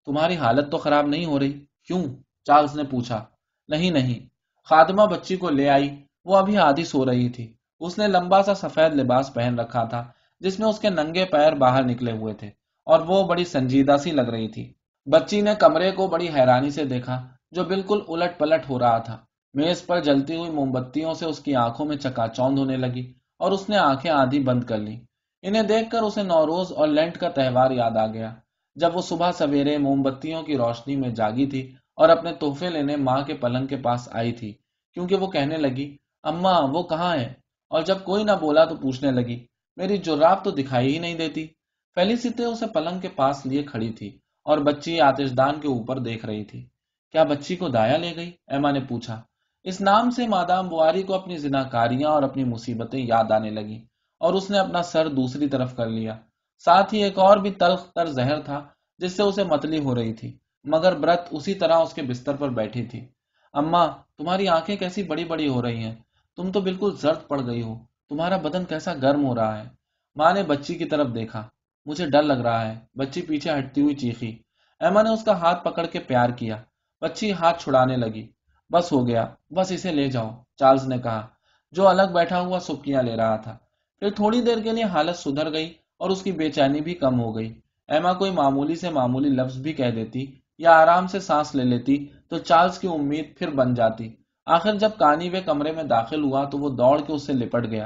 تمہاری حالت تو خراب نہیں ہو رہی، کیوں؟ چارلز نے پوچھا، نہیں نہیں، خادمہ بچی کو لے آئی، وہ ابھی آدھی سو رہی تھی۔ اس نے لمبا سا سفید لباس پہن رکھا تھا، جس میں اس کے ننگے پیر باہر نکلے ہوئے تھے، اور وہ بڑی سنجیدہ سی لگ رہی تھی۔ بچی نے کمرے کو بڑی حیرانی سے دیکھا، جو بالکل الٹ پلٹ ہو رہا تھا۔ میز پر جلتی ہوئی موم بتیوں سے اس کی آنکھوں میں چکا چوند ہونے لگی اور اس نے آنکھیں آدھی بند کر لی انہیں دیکھ کر اسے نوروز اور لینٹ کا تہوار یاد آ گیا۔ جب وہ صبح سویرے موم بتیوں کی روشنی میں جاگی تھی اور اپنے تحفے لینے ماں کے پلنگ کے پاس آئی تھی، کیونکہ وہ کہنے لگی اما وہ کہاں ہے اور جب کوئی نہ بولا تو پوچھنے لگی، میری جراب تو دکھائی ہی نہیں دیتی پہلی سیتے اسے پلنگ کے پاس لیے کھڑی تھی اور بچی آتش دان کے اوپر دیکھ رہی تھی۔ کیا بچی کو دایا لے گئی؟ ایما نے پوچھا۔ اس نام سے مادام بواری کو اپنی زناکاریاں اور اپنی مصیبتیں یاد آنے لگی اور اس نے اپنا سر دوسری طرف کر لیا۔ ساتھ ہی ایک اور بھی تلخ تر زہر تھا جس سے اسے متلی ہو رہی تھی، مگر برت اسی طرح اس کے بستر پر بیٹھی تھی۔ اما تمہاری آنکھیں کیسی بڑی بڑی ہو رہی ہیں۔ تم تو بالکل زرد پڑ گئی ہو۔ تمہارا بدن کیسا گرم ہو رہا ہے۔ ماں نے بچی کی طرف دیکھا۔ مجھے ڈر لگ رہا ہے۔ بچی پیچھے ہٹتی ہوئی چیخی۔ ایما نے اس کا ہاتھ پکڑ کے پیار کیا۔ بچی ہاتھ چھڑانے لگی۔ بس ہو گیا، بس اسے لے جاؤ چارلز نے کہا۔ جو الگ بیٹھا ہوا سبکیاں لے رہا تھا۔ پھر تھوڑی دیر کے لیے حالت سدھر گئی اور اس کی بے چینی بھی کم ہو گئی۔ ایما کوئی معمولی سے معمولی لفظ بھی کہہ دیتی یا آرام سے سانس لے لیتی تو چارلز کی امید پھر بن جاتی۔ آخر جب کانی وے کمرے میں داخل ہوا تو وہ دوڑ کے اس سے لپٹ گیا۔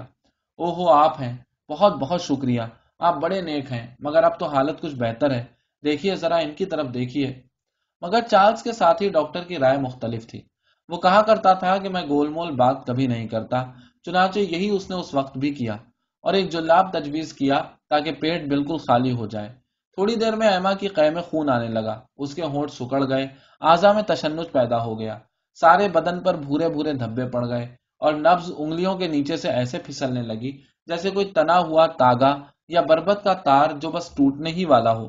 او ہو آپ ہیں، بہت بہت شکریہ، آپ بڑے نیک ہیں، مگر اب تو حالت کچھ بہتر ہے۔ دیکھیے ذرا ان کی طرف دیکھیے۔ مگر چارلز کے ساتھ ہی ڈاکٹر کی رائے مختلف تھی۔ وہ کہا کرتا تھا کہ میں گول مول بات کبھی نہیں کرتا، چنانچہ یہی اس نے اس وقت بھی کیا اور ایک جلاب تجویز کیا تاکہ پیٹ بالکل خالی ہو جائے۔ تھوڑی دیر میں ایما کی قے میں خون آنے لگا، اس کے ہونٹ سکڑ گئے آزا میں تشنج پیدا ہو گیا۔ سارے بدن پر بھورے بھورے دھبے پڑ گئے اور نبز انگلیوں کے نیچے سے ایسے پھسلنے لگی جیسے کوئی تنا ہوا تاگا یا بربت کا تار جو بس ٹوٹنے ہی والا ہو۔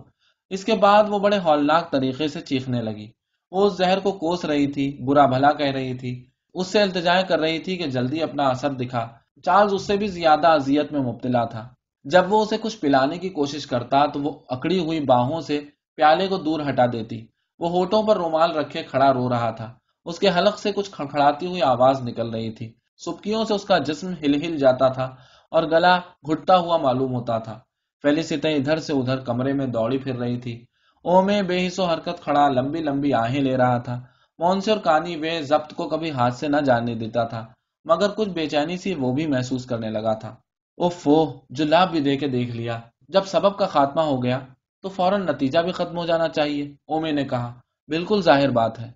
اس کے بعد وہ بڑے ہولناک طریقے سے چیخنے لگی۔ وہ اس زہر کو کوس رہی تھی، برا بھلا کہہ رہی تھی۔ اس سے التجائے کر رہی تھی کہ جلدی اپنا اثر دکھا۔ چارلز اس سے بھی زیادہ اذیت میں مبتلا تھا۔ جب وہ اسے کچھ پلانے کی کوشش کرتا تو وہ اکڑی ہوئی باہوں سے پیالے کو دور ہٹا دیتی۔ وہ ہوٹوں پر رومال رکھے کھڑا رو رہا تھا۔ اس کے حلق سے کچھ کھڑکھڑاتی ہوئی آواز نکل رہی تھی۔ سبکیوں سے اس کا جسم ہل ہل جاتا تھا اور گلا گھٹتا ہوا معلوم ہوتا تھا۔ فیلیسیتا ادھر سے ادھر کمرے میں دوڑی پھر رہی تھی۔ او میں بے حص و حرکت کھڑا لمبی لمبی آہیں لے رہا تھا۔ مونسی اور کانی وے ضبط کو کبھی ہاتھ سے نہ جاننے دیتا تھا، مگر کچھ بے چینی سی وہ بھی محسوس کرنے لگا تھا۔ او فو جو لاب بھی دے کے دیکھ لیا۔ جب سبب کا خاتمہ ہو گیا تو فوراً نتیجہ بھی ختم ہو جانا چاہیے اومے نے کہا۔ بالکل ظاہر بات ہے۔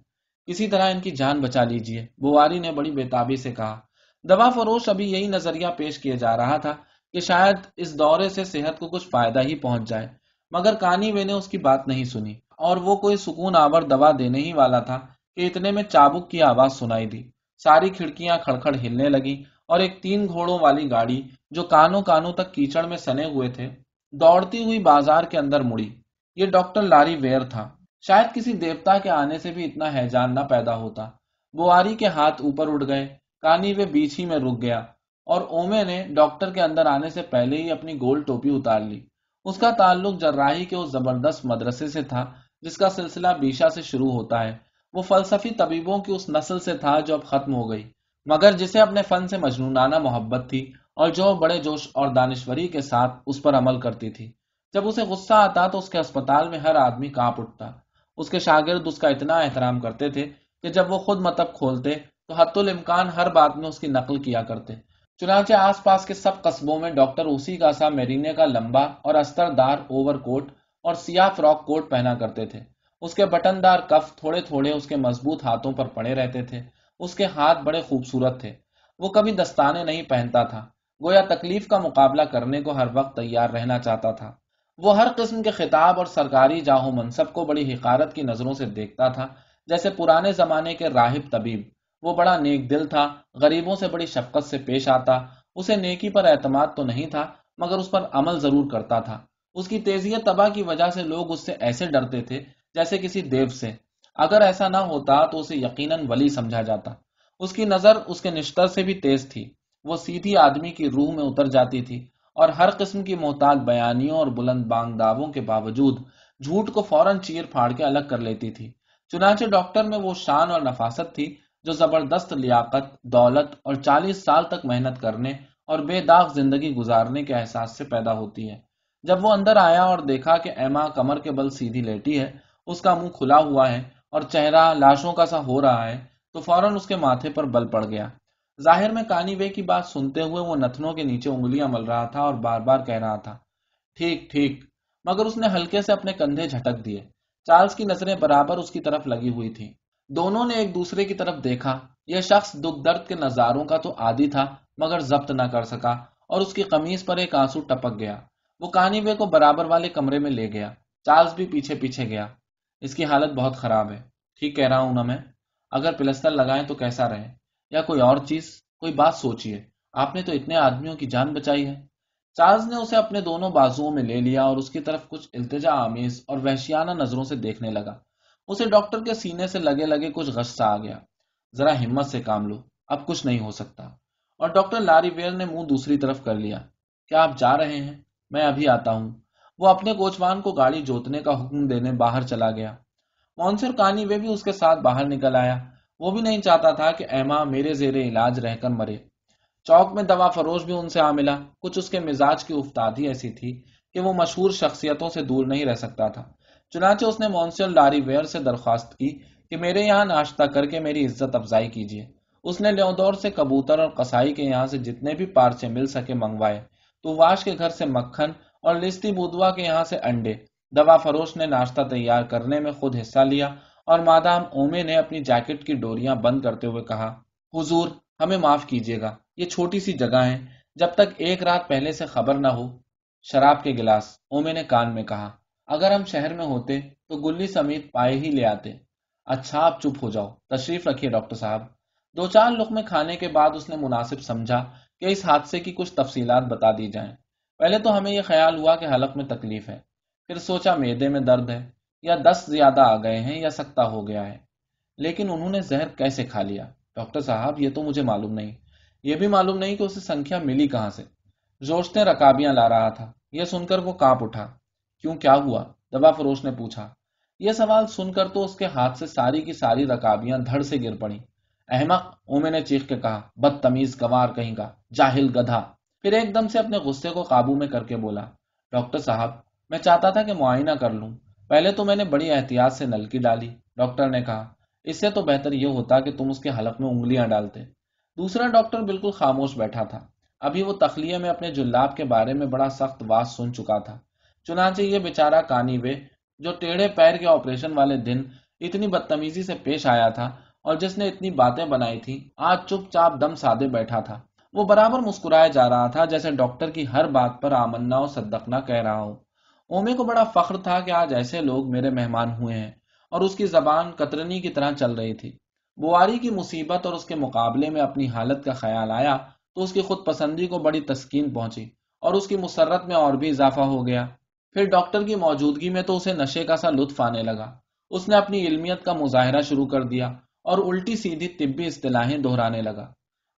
کسی طرح ان کی جان بچا لیجیے بواری نے بڑی بےتابی سے کہا۔ دوا فروش ابھی یہی نظریہ پیش کیے جا رہا تھا کہ شاید اس دورے سے صحت کو کچھ فائدہ ہی پہنچ جائے۔ مگر کانی وے نے اس کی بات نہیں سنی اور وہ کوئی سکون آور دوا دینے ہی والا تھا کہ اتنے میں چابک کی آواز سنائی دی۔ ساری کھڑکیاں کھڑکھڑ ہلنے لگی اور ایک تین گھوڑوں والی گاڑی جو کانوں کانوں تک کیچڑ میں سنے ہوئے تھے، دوڑتی ہوئی بازار کے اندر مڑی۔ یہ ڈاکٹر لاری ویر تھا۔ شاید کسی دیوتا کے آنے سے بھی اتنا حیجان نہ پیدا ہوتا۔ بواری کے ہاتھ اوپر اٹھ گئے کانی وہ بیچ ہی میں رک گیا اور اومے نے ڈاکٹر کے اندر آنے سے پہلے ہی اپنی گول ٹوپی اتار لی۔ اس کا تعلق جراحی کے اس زبردست مدرسے سے تھا، جس کا سلسلہ بیشا سے شروع ہوتا ہے۔ وہ فلسفی طبیبوں کی اس نسل سے تھا جو اب ختم ہو گئی۔ مگر جسے اپنے فن سے مجنونانہ محبت تھی اور جو بڑے جوش اور دانشوری کے ساتھ اس پر عمل کرتی تھی۔ جب اسے غصہ آتا تو اس کے اسپتال میں ہر آدمی کانپ اٹھتا۔ اس کے شاگرد اس کا اتنا احترام کرتے تھے کہ جب وہ خود متب کھولتے تو حت الامکان ہر بات میں اس کی نقل کیا کرتے۔ چنانچہ آس پاس کے سب قصبوں میں ڈاکٹر اسی کا سا میرینے کا لمبا اور استر دار اوور کوٹ اور سیاہ فراک کوٹ پہنا کرتے تھے۔ اس کے بٹن دار کف تھوڑے تھوڑے اس کے مضبوط ہاتھوں پر پڑے رہتے تھے۔ اس کے ہاتھ بڑے خوبصورت تھے۔ وہ کبھی دستانے نہیں پہنتا تھا۔ گویا تکلیف کا مقابلہ کرنے کو ہر وقت تیار رہنا چاہتا تھا۔ وہ ہر قسم کے خطاب اور سرکاری جاہو منصب کو بڑی حقارت کی نظروں سے دیکھتا تھا، جیسے پرانے زمانے کے راہب طبیب۔ وہ بڑا نیک دل تھا، غریبوں سے بڑی شفقت سے پیش آتا، اسے نیکی پر اعتماد تو نہیں تھا، مگر اس پر عمل ضرور کرتا تھا۔ اس کی تیزی تباہ کی وجہ سے لوگ اس سے ایسے ڈرتے تھے جیسے کسی دیو سے۔ اگر ایسا نہ ہوتا تو اسے یقیناً ولی سمجھا جاتا۔ اس کی نظر اس کے نشتر سے بھی تیز تھی۔ وہ سیدھی آدمی کی روح میں اتر جاتی تھی اور ہر قسم کی محتاط بیانیوں اور بلند بانگ داووں کے باوجود جھوٹ کو فوراً چیر پھاڑ کے الگ کر لیتی تھی۔ چنانچہ ڈاکٹر میں وہ شان اور نفاست تھی جو زبردست لیاقت، دولت اور چالیس سال تک محنت کرنے اور بے داغ زندگی گزارنے کے احساس سے پیدا ہوتی ہے جب وہ اندر آیا اور دیکھا کہ ایما کمر کے بل سیدھی لیٹی ہے، اس کا منہ کھلا ہوا ہے اور چہرہ لاشوں کا سا ہو رہا ہے، تو فوراً اس کے ماتھے پر بل پڑ گیا۔ ظاہر میں کانی وے کی بات سنتے ہوئے وہ نتنوں کے نیچے انگلیاں مل رہا تھا اور بار بار کہہ رہا تھا، ٹھیک ٹھیک، مگر اس نے ہلکے سے اپنے کندھے جھٹک دیے۔ چارلز کی نظریں برابر اس کی طرف لگی ہوئی تھی دونوں نے ایک دوسرے کی طرف دیکھا۔ یہ شخص دکھ درد کے نظاروں کا تو عادی تھا، مگر ضبط نہ کر سکا اور اس کی قمیض پر ایک آنسو ٹپک گیا۔ وہ کانی وے کو برابر والے کمرے میں لے گیا۔ چارلز بھی پیچھے پیچھے گیا۔ اس کی حالت بہت خراب ہے۔ ٹھیک کہہ رہا ہوں نا میں؟ اگر پلستر لگائیں تو کیسا رہے؟ یا کوئی اور چیز؟ کوئی بات سوچیے آپ نے تو اتنے آدمیوں کی جان بچائی ہے۔ چارلز نے اسے اپنے دونوں بازوؤں میں لے لیا اور اس کی طرف کچھ التجا آمیز اور وحشیانہ نظروں سے دیکھنے لگا۔ اسے ڈاکٹر کے سینے سے لگے لگے کچھ غصہ آ گیا۔ ذرا ہمت سے کام لو، اب کچھ نہیں ہو سکتا۔ اور ڈاکٹر لاری ویئر نے منہ دوسری طرف کر لیا۔ کیا آپ جا رہے ہیں؟ میں ابھی آتا ہوں۔ وہ اپنے کوچوان کو گاڑی جوتنے کا حکم دینے باہر چلا گیا۔ مونسر کانی وے بھی اس کے ساتھ باہر نکل آیا۔ وہ بھی نہیں چاہتا تھا کہ ایما میرے زیر علاج رہ کر مرے۔ چوک میں دوا فروش بھی ان سے آ ملا۔ کچھ اس کے مزاج کی افتادی ایسی تھی کہ وہ مشہور شخصیتوں سے دور نہیں رہ سکتا تھا۔ چنانچہ اس نے مونسل لاری ویئر سے درخواست کی کہ میرے یہاں ناشتہ کر کے میری عزت افزائی کیجیے۔ اس نے لیودور سے کبوتر اور قصائی کے یہاں سے جتنے بھی پارچے مل سکے منگوائے۔ تو واش کے گھر سے مکھن اور لستی بودوا کے یہاں سے انڈے۔ دوا فروش نے ناشتہ تیار کرنے میں خود حصہ لیا اور مادام اومے نے اپنی جیکٹ کی ڈوریاں بند کرتے ہوئے کہا، حضور، ہمیں معاف کیجیے گا۔ یہ چھوٹی سی جگہ ہے۔ جب تک ایک رات پہلے سے خبر نہ ہو، شراب کے گلاس اومے نے کان میں کہا اگر ہم شہر میں ہوتے تو گلی سمیت پائے ہی لے آتے۔ اچھا آپ چپ ہو جاؤ، تشریف رکھیے ڈاکٹر صاحب۔ دو چار لک میں کھانے کے بعد اس نے مناسب سمجھا کہ اس حادثے کی کچھ تفصیلات بتا دی جائیں۔ پہلے تو ہمیں یہ خیال ہوا کہ حلق میں تکلیف ہے۔ پھر سوچا میدے میں درد ہے، یا دس زیادہ آ گئے ہیں یا سکتا ہو گیا ہے۔ لیکن انہوں نے زہر کیسے کھا لیا؟ ڈاکٹر صاحب، یہ تو مجھے معلوم نہیں۔ یہ بھی معلوم نہیں کہ اسے سنکھیا ملی کہاں سے۔ جوشتے رکابیاں لا رہا تھا۔ یہ سن کر وہ کانپ اٹھا۔ کیوں کیا ہوا؟ دبا فروش نے پوچھا۔ یہ سوال سن کر تو اس کے ہاتھ سے ساری کی ساری رکابیاں دھڑ سے گر پڑی احمق، اومے نے چیخ کے کہا بد تمیز گوار کہیں گا، جاہل گدھا۔ پھر ایک دم سے اپنے غصے کو قابو میں کر کے بولا، ڈاکٹر صاحب، میں چاہتا تھا کہ معائنہ کر لوں۔ پہلے تو میں نے بڑی احتیاط سے نلکی ڈالی، ڈاکٹر نے کہا، اس سے تو بہتر یہ ہوتا کہ تم اس کے حلق میں انگلیاں ڈالتے۔ دوسرا ڈاکٹر بالکل خاموش بیٹھا تھا۔ ابھی وہ تخلیے میں اپنے جلاب کے بارے میں بڑا سخت واس سن چکا تھا۔ چنانچہ یہ بیچارہ کانی وے جو ٹیڑھے پیر کے آپریشن والے دن اتنی بدتمیزی سے پیش آیا تھا اور جس نے اتنی باتیں بنائی تھی آج چپ چاپ دم سادے بیٹھا تھا۔ وہ برابر مسکرایا جا رہا تھا جیسے ڈاکٹر کی ہر بات پر آمنا اور صدقنا کہہ رہا ہوں اومے کو بڑا فخر تھا کہ آج ایسے لوگ میرے مہمان ہوئے ہیں اور اس کی زبان کترنی کی طرح چل رہی تھی۔ بواری کی مصیبت اور اس کے مقابلے میں اپنی حالت کا خیال آیا تو اس کی خود پسندی کو بڑی تسکین پہنچی اور اس کی مسرت میں اور بھی اضافہ ہو گیا۔ پھر ڈاکٹر کی موجودگی میں تو اسے نشے کا سا لطف آنے لگا۔ اس نے اپنی علمیت کا مظاہرہ شروع کر دیا اور الٹی سیدھی طبی اصطلاحیں دہرانے لگا۔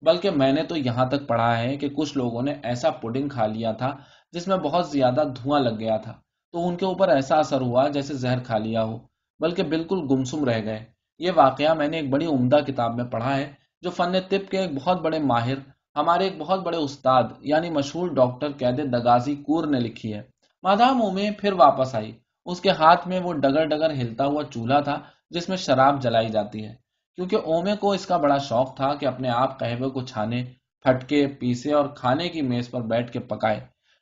بلکہ میں نے تو یہاں تک پڑھا ہے کہ کچھ لوگوں نے ایسا پوڈنگ کھا لیا تھا جس میں بہت زیادہ دھواں لگ گیا تھا۔ تو ان کے اوپر ایسا اثر ہوا جیسے زہر کھا لیا ہو۔ بلکہ بالکل گمسم رہ گئے۔ یہ واقعہ میں نے ایک بڑی عمدہ کتاب میں پڑھا ہے جو فن طب کے ایک بہت بڑے ماہر، ہمارے ایک بہت بڑے استاد یعنی مشہور ڈاکٹر قید دگازی کور نے لکھی ہے۔ مادام اومے پھر واپس آئی۔ اس کے ہاتھ میں وہ ڈگر ڈگر ہلتا ہوا چولہا تھا جس میں شراب جلائی جاتی ہے۔ کیونکہ اومے کو اس کا بڑا شوق تھا کہ اپنے آپ قہوے کو چھانے، پھٹکے، پیسے اور کھانے کی میز پر بیٹھ کے پکائے۔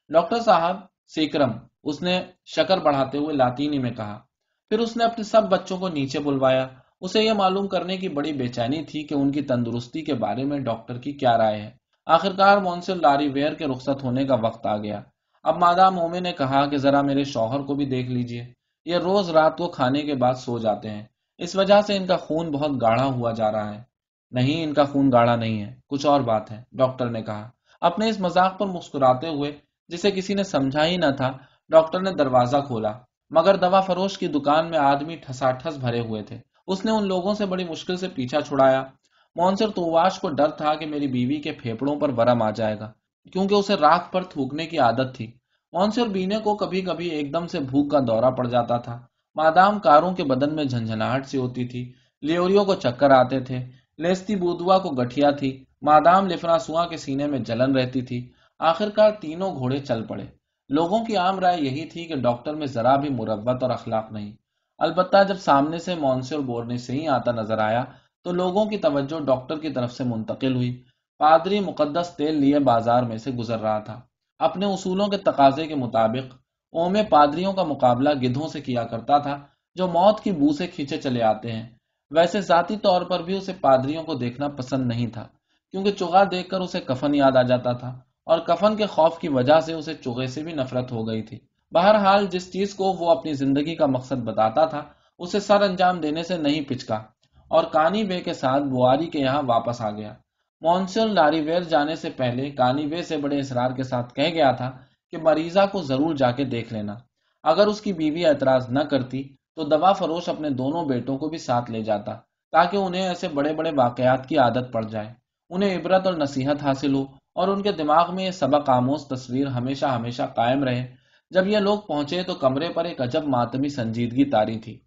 ڈاکٹر صاحب سیکرم، اس نے شکر بڑھاتے ہوئے لاطینی میں کہا۔ پھر اس نے اپنے سب بچوں کو نیچے بلوایا۔ اسے یہ معلوم کرنے کی بڑی بے چینی تھی کہ ان کی تندرستی کے بارے میں ڈاکٹر کی کیا رائے ہے۔ آخرکار مونسل لاری ویئر کے رخصت ہونے کا وقت آ گیا۔ اب مادام مومے نے کہا کہ ذرا میرے شوہر کو بھی دیکھ لیجیے۔ یہ روز رات کو کھانے کے بعد سو جاتے ہیں۔ اس وجہ سے ان کا خون بہت گاڑھا ہوا جا رہا ہے۔ نہیں، ان کا خون گاڑھا نہیں ہے۔ کچھ اور بات ہے، ڈاکٹر نے کہا۔ اپنے اس مذاق پر مسکراتے ہوئے، جسے کسی نے سمجھا ہی نہ تھا، ڈاکٹر نے دروازہ کھولا۔ مگر دوا فروش کی دکان میں آدمی ٹھسا ٹھس بھرے ہوئے تھے۔ اس نے ان لوگوں سے بڑی مشکل سے پیچھا چھڑایا۔ مونسر تواش کو ڈر تھا کہ میری بیوی کے پھیپڑوں پر ورم آ جائے گا، کیونکہ اسے راکھ پر تھوکنے کی عادت تھی۔ مونسر بینے کو کبھی کبھی ایک دم سے بھوک کا دورہ پڑ جاتا تھا۔ مادام کاروں کے بدن میں جھنجھناہٹ سی ہوتی تھی۔ لیوریوں کو چکر آتے تھے۔ لیستی بودوا کو گٹھیا تھی۔ مادام لفنا کے سینے میں جلن رہتی تھی۔ آخرکار تینوں گھوڑے چل پڑے۔ لوگوں کی عام رائے یہی تھی کہ ڈاکٹر میں ذرا بھی مربت اور اخلاق نہیں۔ البتہ جب سامنے سے مونسر بورنے سے ہی آتا نظر آیا تو لوگوں کی توجہ ڈاکٹر کی طرف سے منتقل ہوئی۔ پادری مقدس تیل لیے بازار میں سے گزر رہا تھا۔ اپنے اصولوں کے تقاضے کے مطابق اومے پادریوں کا مقابلہ گدھوں سے کیا کرتا تھا، جو موت کی بو سے کھینچے چلے آتے ہیں۔ ویسے ذاتی طور پر بھی اسے پادریوں کو دیکھنا پسند نہیں تھا، کیونکہ چگا دیکھ کر اسے کفن یاد آ جاتا تھا اور کفن کے خوف کی وجہ سے اسے چگے سے بھی نفرت ہو گئی تھی۔ بہرحال، جس چیز کو وہ اپنی زندگی کا مقصد بتاتا تھا، اسے سر انجام دینے سے نہیں پچکا اور کانی بے کے ساتھ بواری کے یہاں واپس آ گیا۔ مونسل لاری ویر جانے سے پہلے کانی بے سے بڑے اصرار کے ساتھ کہہ گیا تھا کہ مریضہ کو ضرور جا کے دیکھ لینا۔ اگر اس کی بیوی اعتراض نہ کرتی تو دوا فروش اپنے دونوں بیٹوں کو بھی ساتھ لے جاتا تاکہ انہیں ایسے بڑے بڑے واقعات کی عادت پڑ جائے۔ انہیں عبرت اور نصیحت حاصل ہو اور ان کے دماغ میں یہ سبق آموز تصویر ہمیشہ ہمیشہ قائم رہے۔ جب یہ لوگ پہنچے تو کمرے پر ایک عجب ماتمی سنجیدگی تاری تھی۔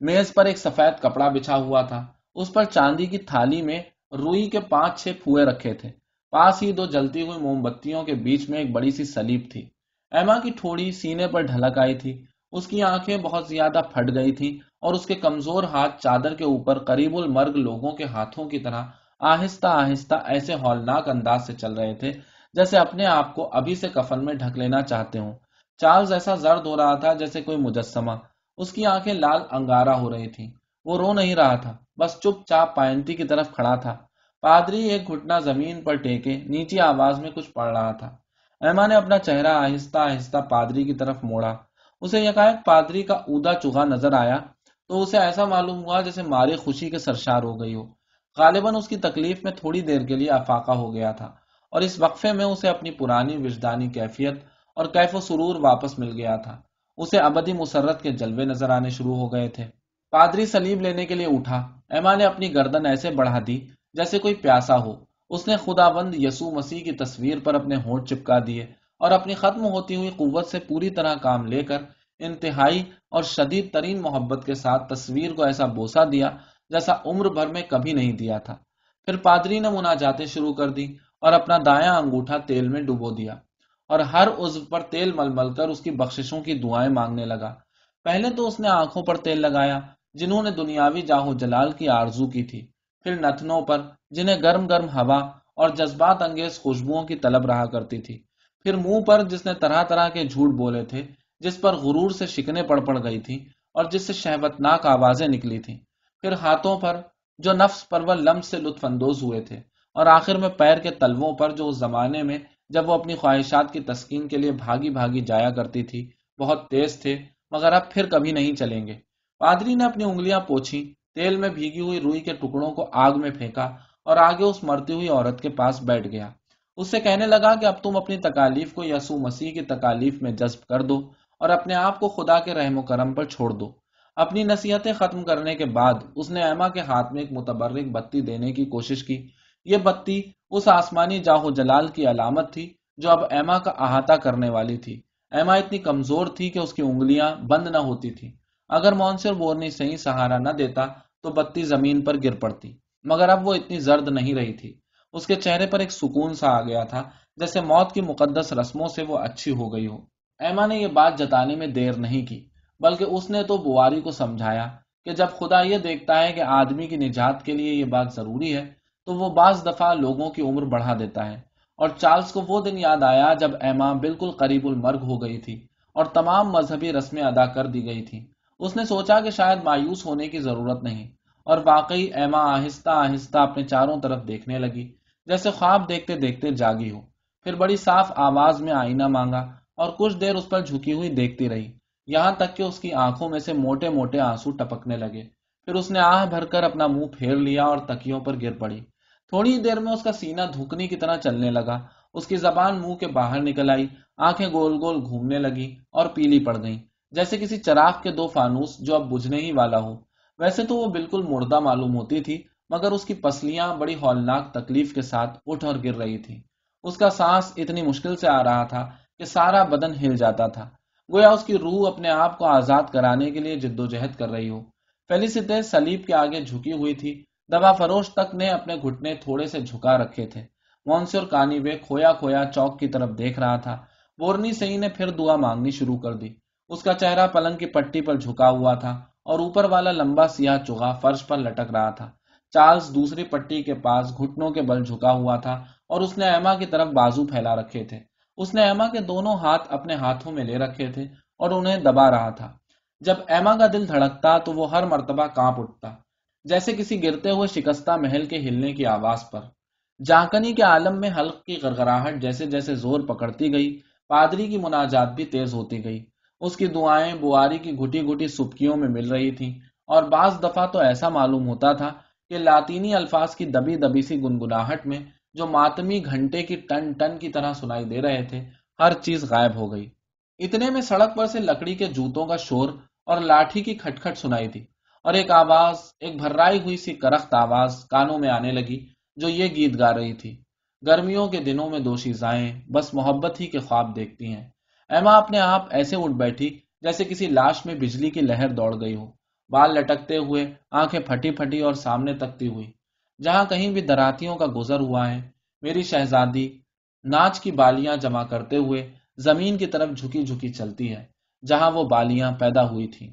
میز پر ایک سفید کپڑا بچھا ہوا تھا۔ اس پر چاندی کی تھالی میں روئی کے پانچ چھ پھوئے رکھے تھے۔ پاس ہی دو جلتی ہوئی موم بتیوں کے بیچ میں ایک بڑی سی سلیب تھی۔ ایما کی تھوڑی سینے پر ڈھلک آئی تھی۔ اس کی آنکھیں بہت زیادہ پھٹ گئی تھی اور اس کے کمزور ہاتھ چادر کے اوپر قریب المرگ لوگوں کے ہاتھوں کی طرح آہستہ آہستہ ایسے ہولناک انداز سے چل رہے تھے جیسے اپنے آپ کو ابھی سے کفن میں ڈھک لینا چاہتے ہوں۔ چارلز ایسا زرد ہو رہا تھا جیسے کوئی مجسمہ۔ اس کی آنکھیں لال انگارا ہو رہی تھی وہ رو نہیں رہا تھا، بس چپ چاپ پائنتی کی طرف کھڑا تھا۔ پادری ایک گھٹنا زمین پر ٹیکے، نیچی آواز میں کچھ پڑھ رہا تھا۔ ایما نے اپنا چہرہ آہستہ آہستہ پادری کی طرف موڑا۔ اسے یکایک پادری کا اودا چوہا نظر آیا تو اسے ایسا معلوم ہوا جیسے مارے خوشی کے سرشار ہو گئی ہو۔ غالباً اس کی تکلیف میں تھوڑی دیر کے لیے افاقہ ہو گیا تھا اور اس وقفے میں اسے اپنی پرانی وجدانی کیفیت اور کیف و سرور واپس مل گیا تھا۔ اسے ابدی مسرت کے جلوے نظر آنے شروع ہو گئے تھے۔ پادری سلیب لینے کے لیے اٹھا۔ ایما نے اپنی گردن ایسے بڑھا دی جیسے کوئی پیاسا ہو۔ اس نے خدا بند یسو مسیح کی تصویر پر اپنے ہونٹ چپکا دیے اور اپنی ختم ہوتی ہوئی قوت سے پوری طرح کام لے کر انتہائی اور شدید ترین محبت کے ساتھ تصویر کو ایسا بوسا دیا جیسا عمر بھر میں کبھی نہیں دیا تھا۔ پھر پادری نے منا جاتے شروع کر دی اور اپنا دایاں انگوٹھا تیل میں ڈبو دیا اور ہر عزو پر تیل مل مل کر اس کی بخششوں کی دعائیں مانگنے لگا۔ پہلے تو اس نے آنکھوں پر تیل لگایا جنہوں نے دنیاوی جاہو جلال کی آرزو کی تھی۔ پھر نتنوں پر جنہیں گرم گرم ہوا اور جذبات انگیز خوشبوؤں کی طلب رہا کرتی تھی۔ پھر منہ پر جس نے طرح طرح کے جھوٹ بولے تھے، جس پر غرور سے شکنے پڑ پڑ گئی تھی اور جس سے شہوتناک آوازیں نکلی تھی پھر ہاتھوں پر جو نفس پرور لمس سے لطف اندوز ہوئے تھے اور آخر میں پیر کے تلووں پر جو اس زمانے میں جب وہ اپنی خواہشات کی تسکین کے لیے بھاگی بھاگی جایا کرتی تھی، بہت تیز تھے، مگر اب پھر کبھی نہیں چلیں گے۔ پادری نے اپنی انگلیاں پوچھی، تیل میں بھیگی ہوئی روئی کے ٹکڑوں کو آگ میں پھینکا اور آگے اس مرتی ہوئی عورت کے پاس بیٹھ گیا۔ اس سے کہنے لگا کہ اب تم اپنی تکالیف کو یسو مسیح کی تکالیف میں جذب کر دو اور اپنے آپ کو خدا کے رحم و کرم پر چھوڑ دو۔ اپنی نصیحتیں ختم کرنے کے بعد اس نے ایما کے ہاتھ میں ایک متبرک بتی دینے کی کوشش کی۔ یہ بتی اس آسمانی جاہو جلال کی علامت تھی جو اب ایما کا احاطہ کرنے والی تھی۔ ایما اتنی کمزور تھی کہ اس کی انگلیاں بند نہ ہوتی تھی اگر مونسر بورنی صحیح سہارا نہ دیتا تو بتی زمین پر گر پڑتی۔ مگر اب وہ اتنی زرد نہیں رہی تھی۔ اس کے چہرے پر ایک سکون سا آ گیا تھا، جیسے موت کی مقدس رسموں سے وہ اچھی ہو گئی ہو۔ ایما نے یہ بات جتانے میں دیر نہیں کی، بلکہ اس نے تو بواری کو سمجھایا کہ جب خدا یہ دیکھتا ہے کہ آدمی کی نجات کے لیے یہ بات ضروری ہے، تو وہ بعض دفعہ لوگوں کی عمر بڑھا دیتا ہے۔ اور چارلز کو وہ دن یاد آیا جب ایما بالکل قریب المرگ ہو گئی تھی اور تمام مذہبی رسمیں ادا کر دی گئی تھی اس نے سوچا کہ شاید مایوس ہونے کی ضرورت نہیں۔ اور واقعی ایما آہستہ آہستہ اپنے چاروں طرف دیکھنے لگی، جیسے خواب دیکھتے دیکھتے جاگی ہو۔ پھر بڑی صاف آواز میں آئینہ مانگا اور کچھ دیر اس پر جھکی ہوئی دیکھتی رہی۔ یہاں تک کہ اس کی آنکھوں میں سے موٹے موٹے آنسو ٹپکنے لگے۔ پھر اس نے آہ بھر کر اپنا منہ پھیر لیا اور تکیوں پر گر پڑی۔ تھوڑی دیر میں اس کا سینہ دھکنی کی طرح چلنے لگا۔ اس کی زبان منہ کے باہر نکل آئی، آنکھیں گول گول گھومنے لگی اور پیلی پڑ گئیں۔ جیسے کسی چراغ کے دو فانوس جو اب بجھنے ہی والا ہو ویسے تو وہ بالکل مردہ معلوم ہوتی تھی، مگر اس کی پسلیاں بڑی ہولناک تکلیف کے ساتھ اٹھ اور گر رہی تھی اس کا سانس اتنی مشکل سے آ رہا تھا کہ سارا بدن ہل جاتا تھا۔ گویا اس کی روح اپنے آپ کو آزاد کرانے کے لیے جد و جہد کر رہی ہو فیلیسٹے سلیب کے آگے جھکی ہوئی تھی۔ دوا فروش تک نے اپنے گھٹنے تھوڑے سے جھکا رکھے تھے۔ مونسی اور کانی وے کھویا کھویا چوک کی طرف دیکھ رہا تھا۔ بورنی سی نے پھر دعا مانگنی شروع کر دی۔ اس کا چہرہ پلنگ کی پٹی پر جھکا ہوا تھا اور اوپر والا لمبا سیاہ چوہا فرش پر لٹک رہا تھا۔ چارلز دوسری پٹی کے پاس گھٹنوں کے بل جھکا ہوا تھا اور اس نے ایما کی طرف بازو پھیلا رکھے تھے۔ اس نے ایما کے دونوں ہاتھ اپنے ہاتھوں میں لے رکھے تھے اور انہیں دبا رہا تھا۔ جب ایما کا دل دھڑکتا تو وہ ہر مرتبہ کانپ اٹھتا، جیسے کسی گرتے ہوئے شکستہ محل کے ہلنے کی آواز پر۔ جانکنی کے عالم میں حلق کی گرگراہٹ جیسے جیسے زور پکڑتی گئی، پادری کی مناجات بھی تیز ہوتی گئی۔ اس کی دعائیں بواری کی گھٹی گھٹی سبکیوں میں مل رہی تھیں اور بعض دفعہ تو ایسا معلوم ہوتا تھا کہ لاطینی الفاظ کی دبی دبی سی گنگناہٹ میں جو ماتمی گھنٹے کی ٹن ٹن کی طرح سنائی دے رہے تھے، ہر چیز غائب ہو گئی۔ اتنے میں سڑک پر سے لکڑی کے جوتوں کا شور اور لاٹھی کی کھٹ کھٹ سنائی تھی اور ایک آواز، ایک بھرائی ہوئی سی کرخت آواز کانوں میں آنے لگی جو یہ گیت گا رہی تھی۔ گرمیوں کے دنوں میں دوشی زائیں، بس محبت ہی کے خواب دیکھتی ہیں۔ ایما اپنے آپ ایسے اٹھ بیٹھی جیسے کسی لاش میں بجلی کی لہر دوڑ گئی ہو۔ بال لٹکتے ہوئے آنکھیں پھٹی پھٹی اور سامنے تکتی ہوئی۔ جہاں کہیں بھی دراتیوں کا گزر ہوا ہے، میری شہزادی ناچ کی بالیاں جمع کرتے ہوئے زمین کی طرف جھکی جھکی چلتی ہے، جہاں وہ بالیاں پیدا ہوئی تھی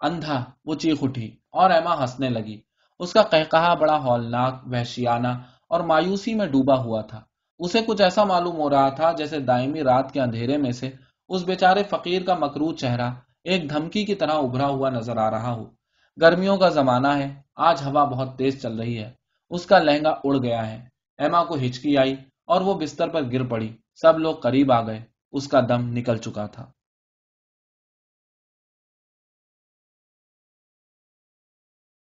اندھا وہ چیخ اٹھی اور ایما ہنسنے لگی۔ اس کا کہا بڑا ہولناک، وحشیانہ اور مایوسی میں ڈوبا ہوا تھا۔ اسے کچھ ایسا معلوم ہو رہا تھا جیسے دائمی رات کے اندھیرے میں سے اس بیچارے فقیر کا مکرو چہرہ ایک دھمکی کی طرح ابھرا ہوا نظر آ رہا ہو۔ گرمیوں کا زمانہ ہے، آج ہوا بہت تیز چل رہی ہے۔ اس کا لہنگا اڑ گیا ہے۔ ایما کو ہچکی آئی اور وہ بستر پر گر پڑی۔ سب لوگ قریب آ گئے۔ اس کا دم نکل چکا تھا۔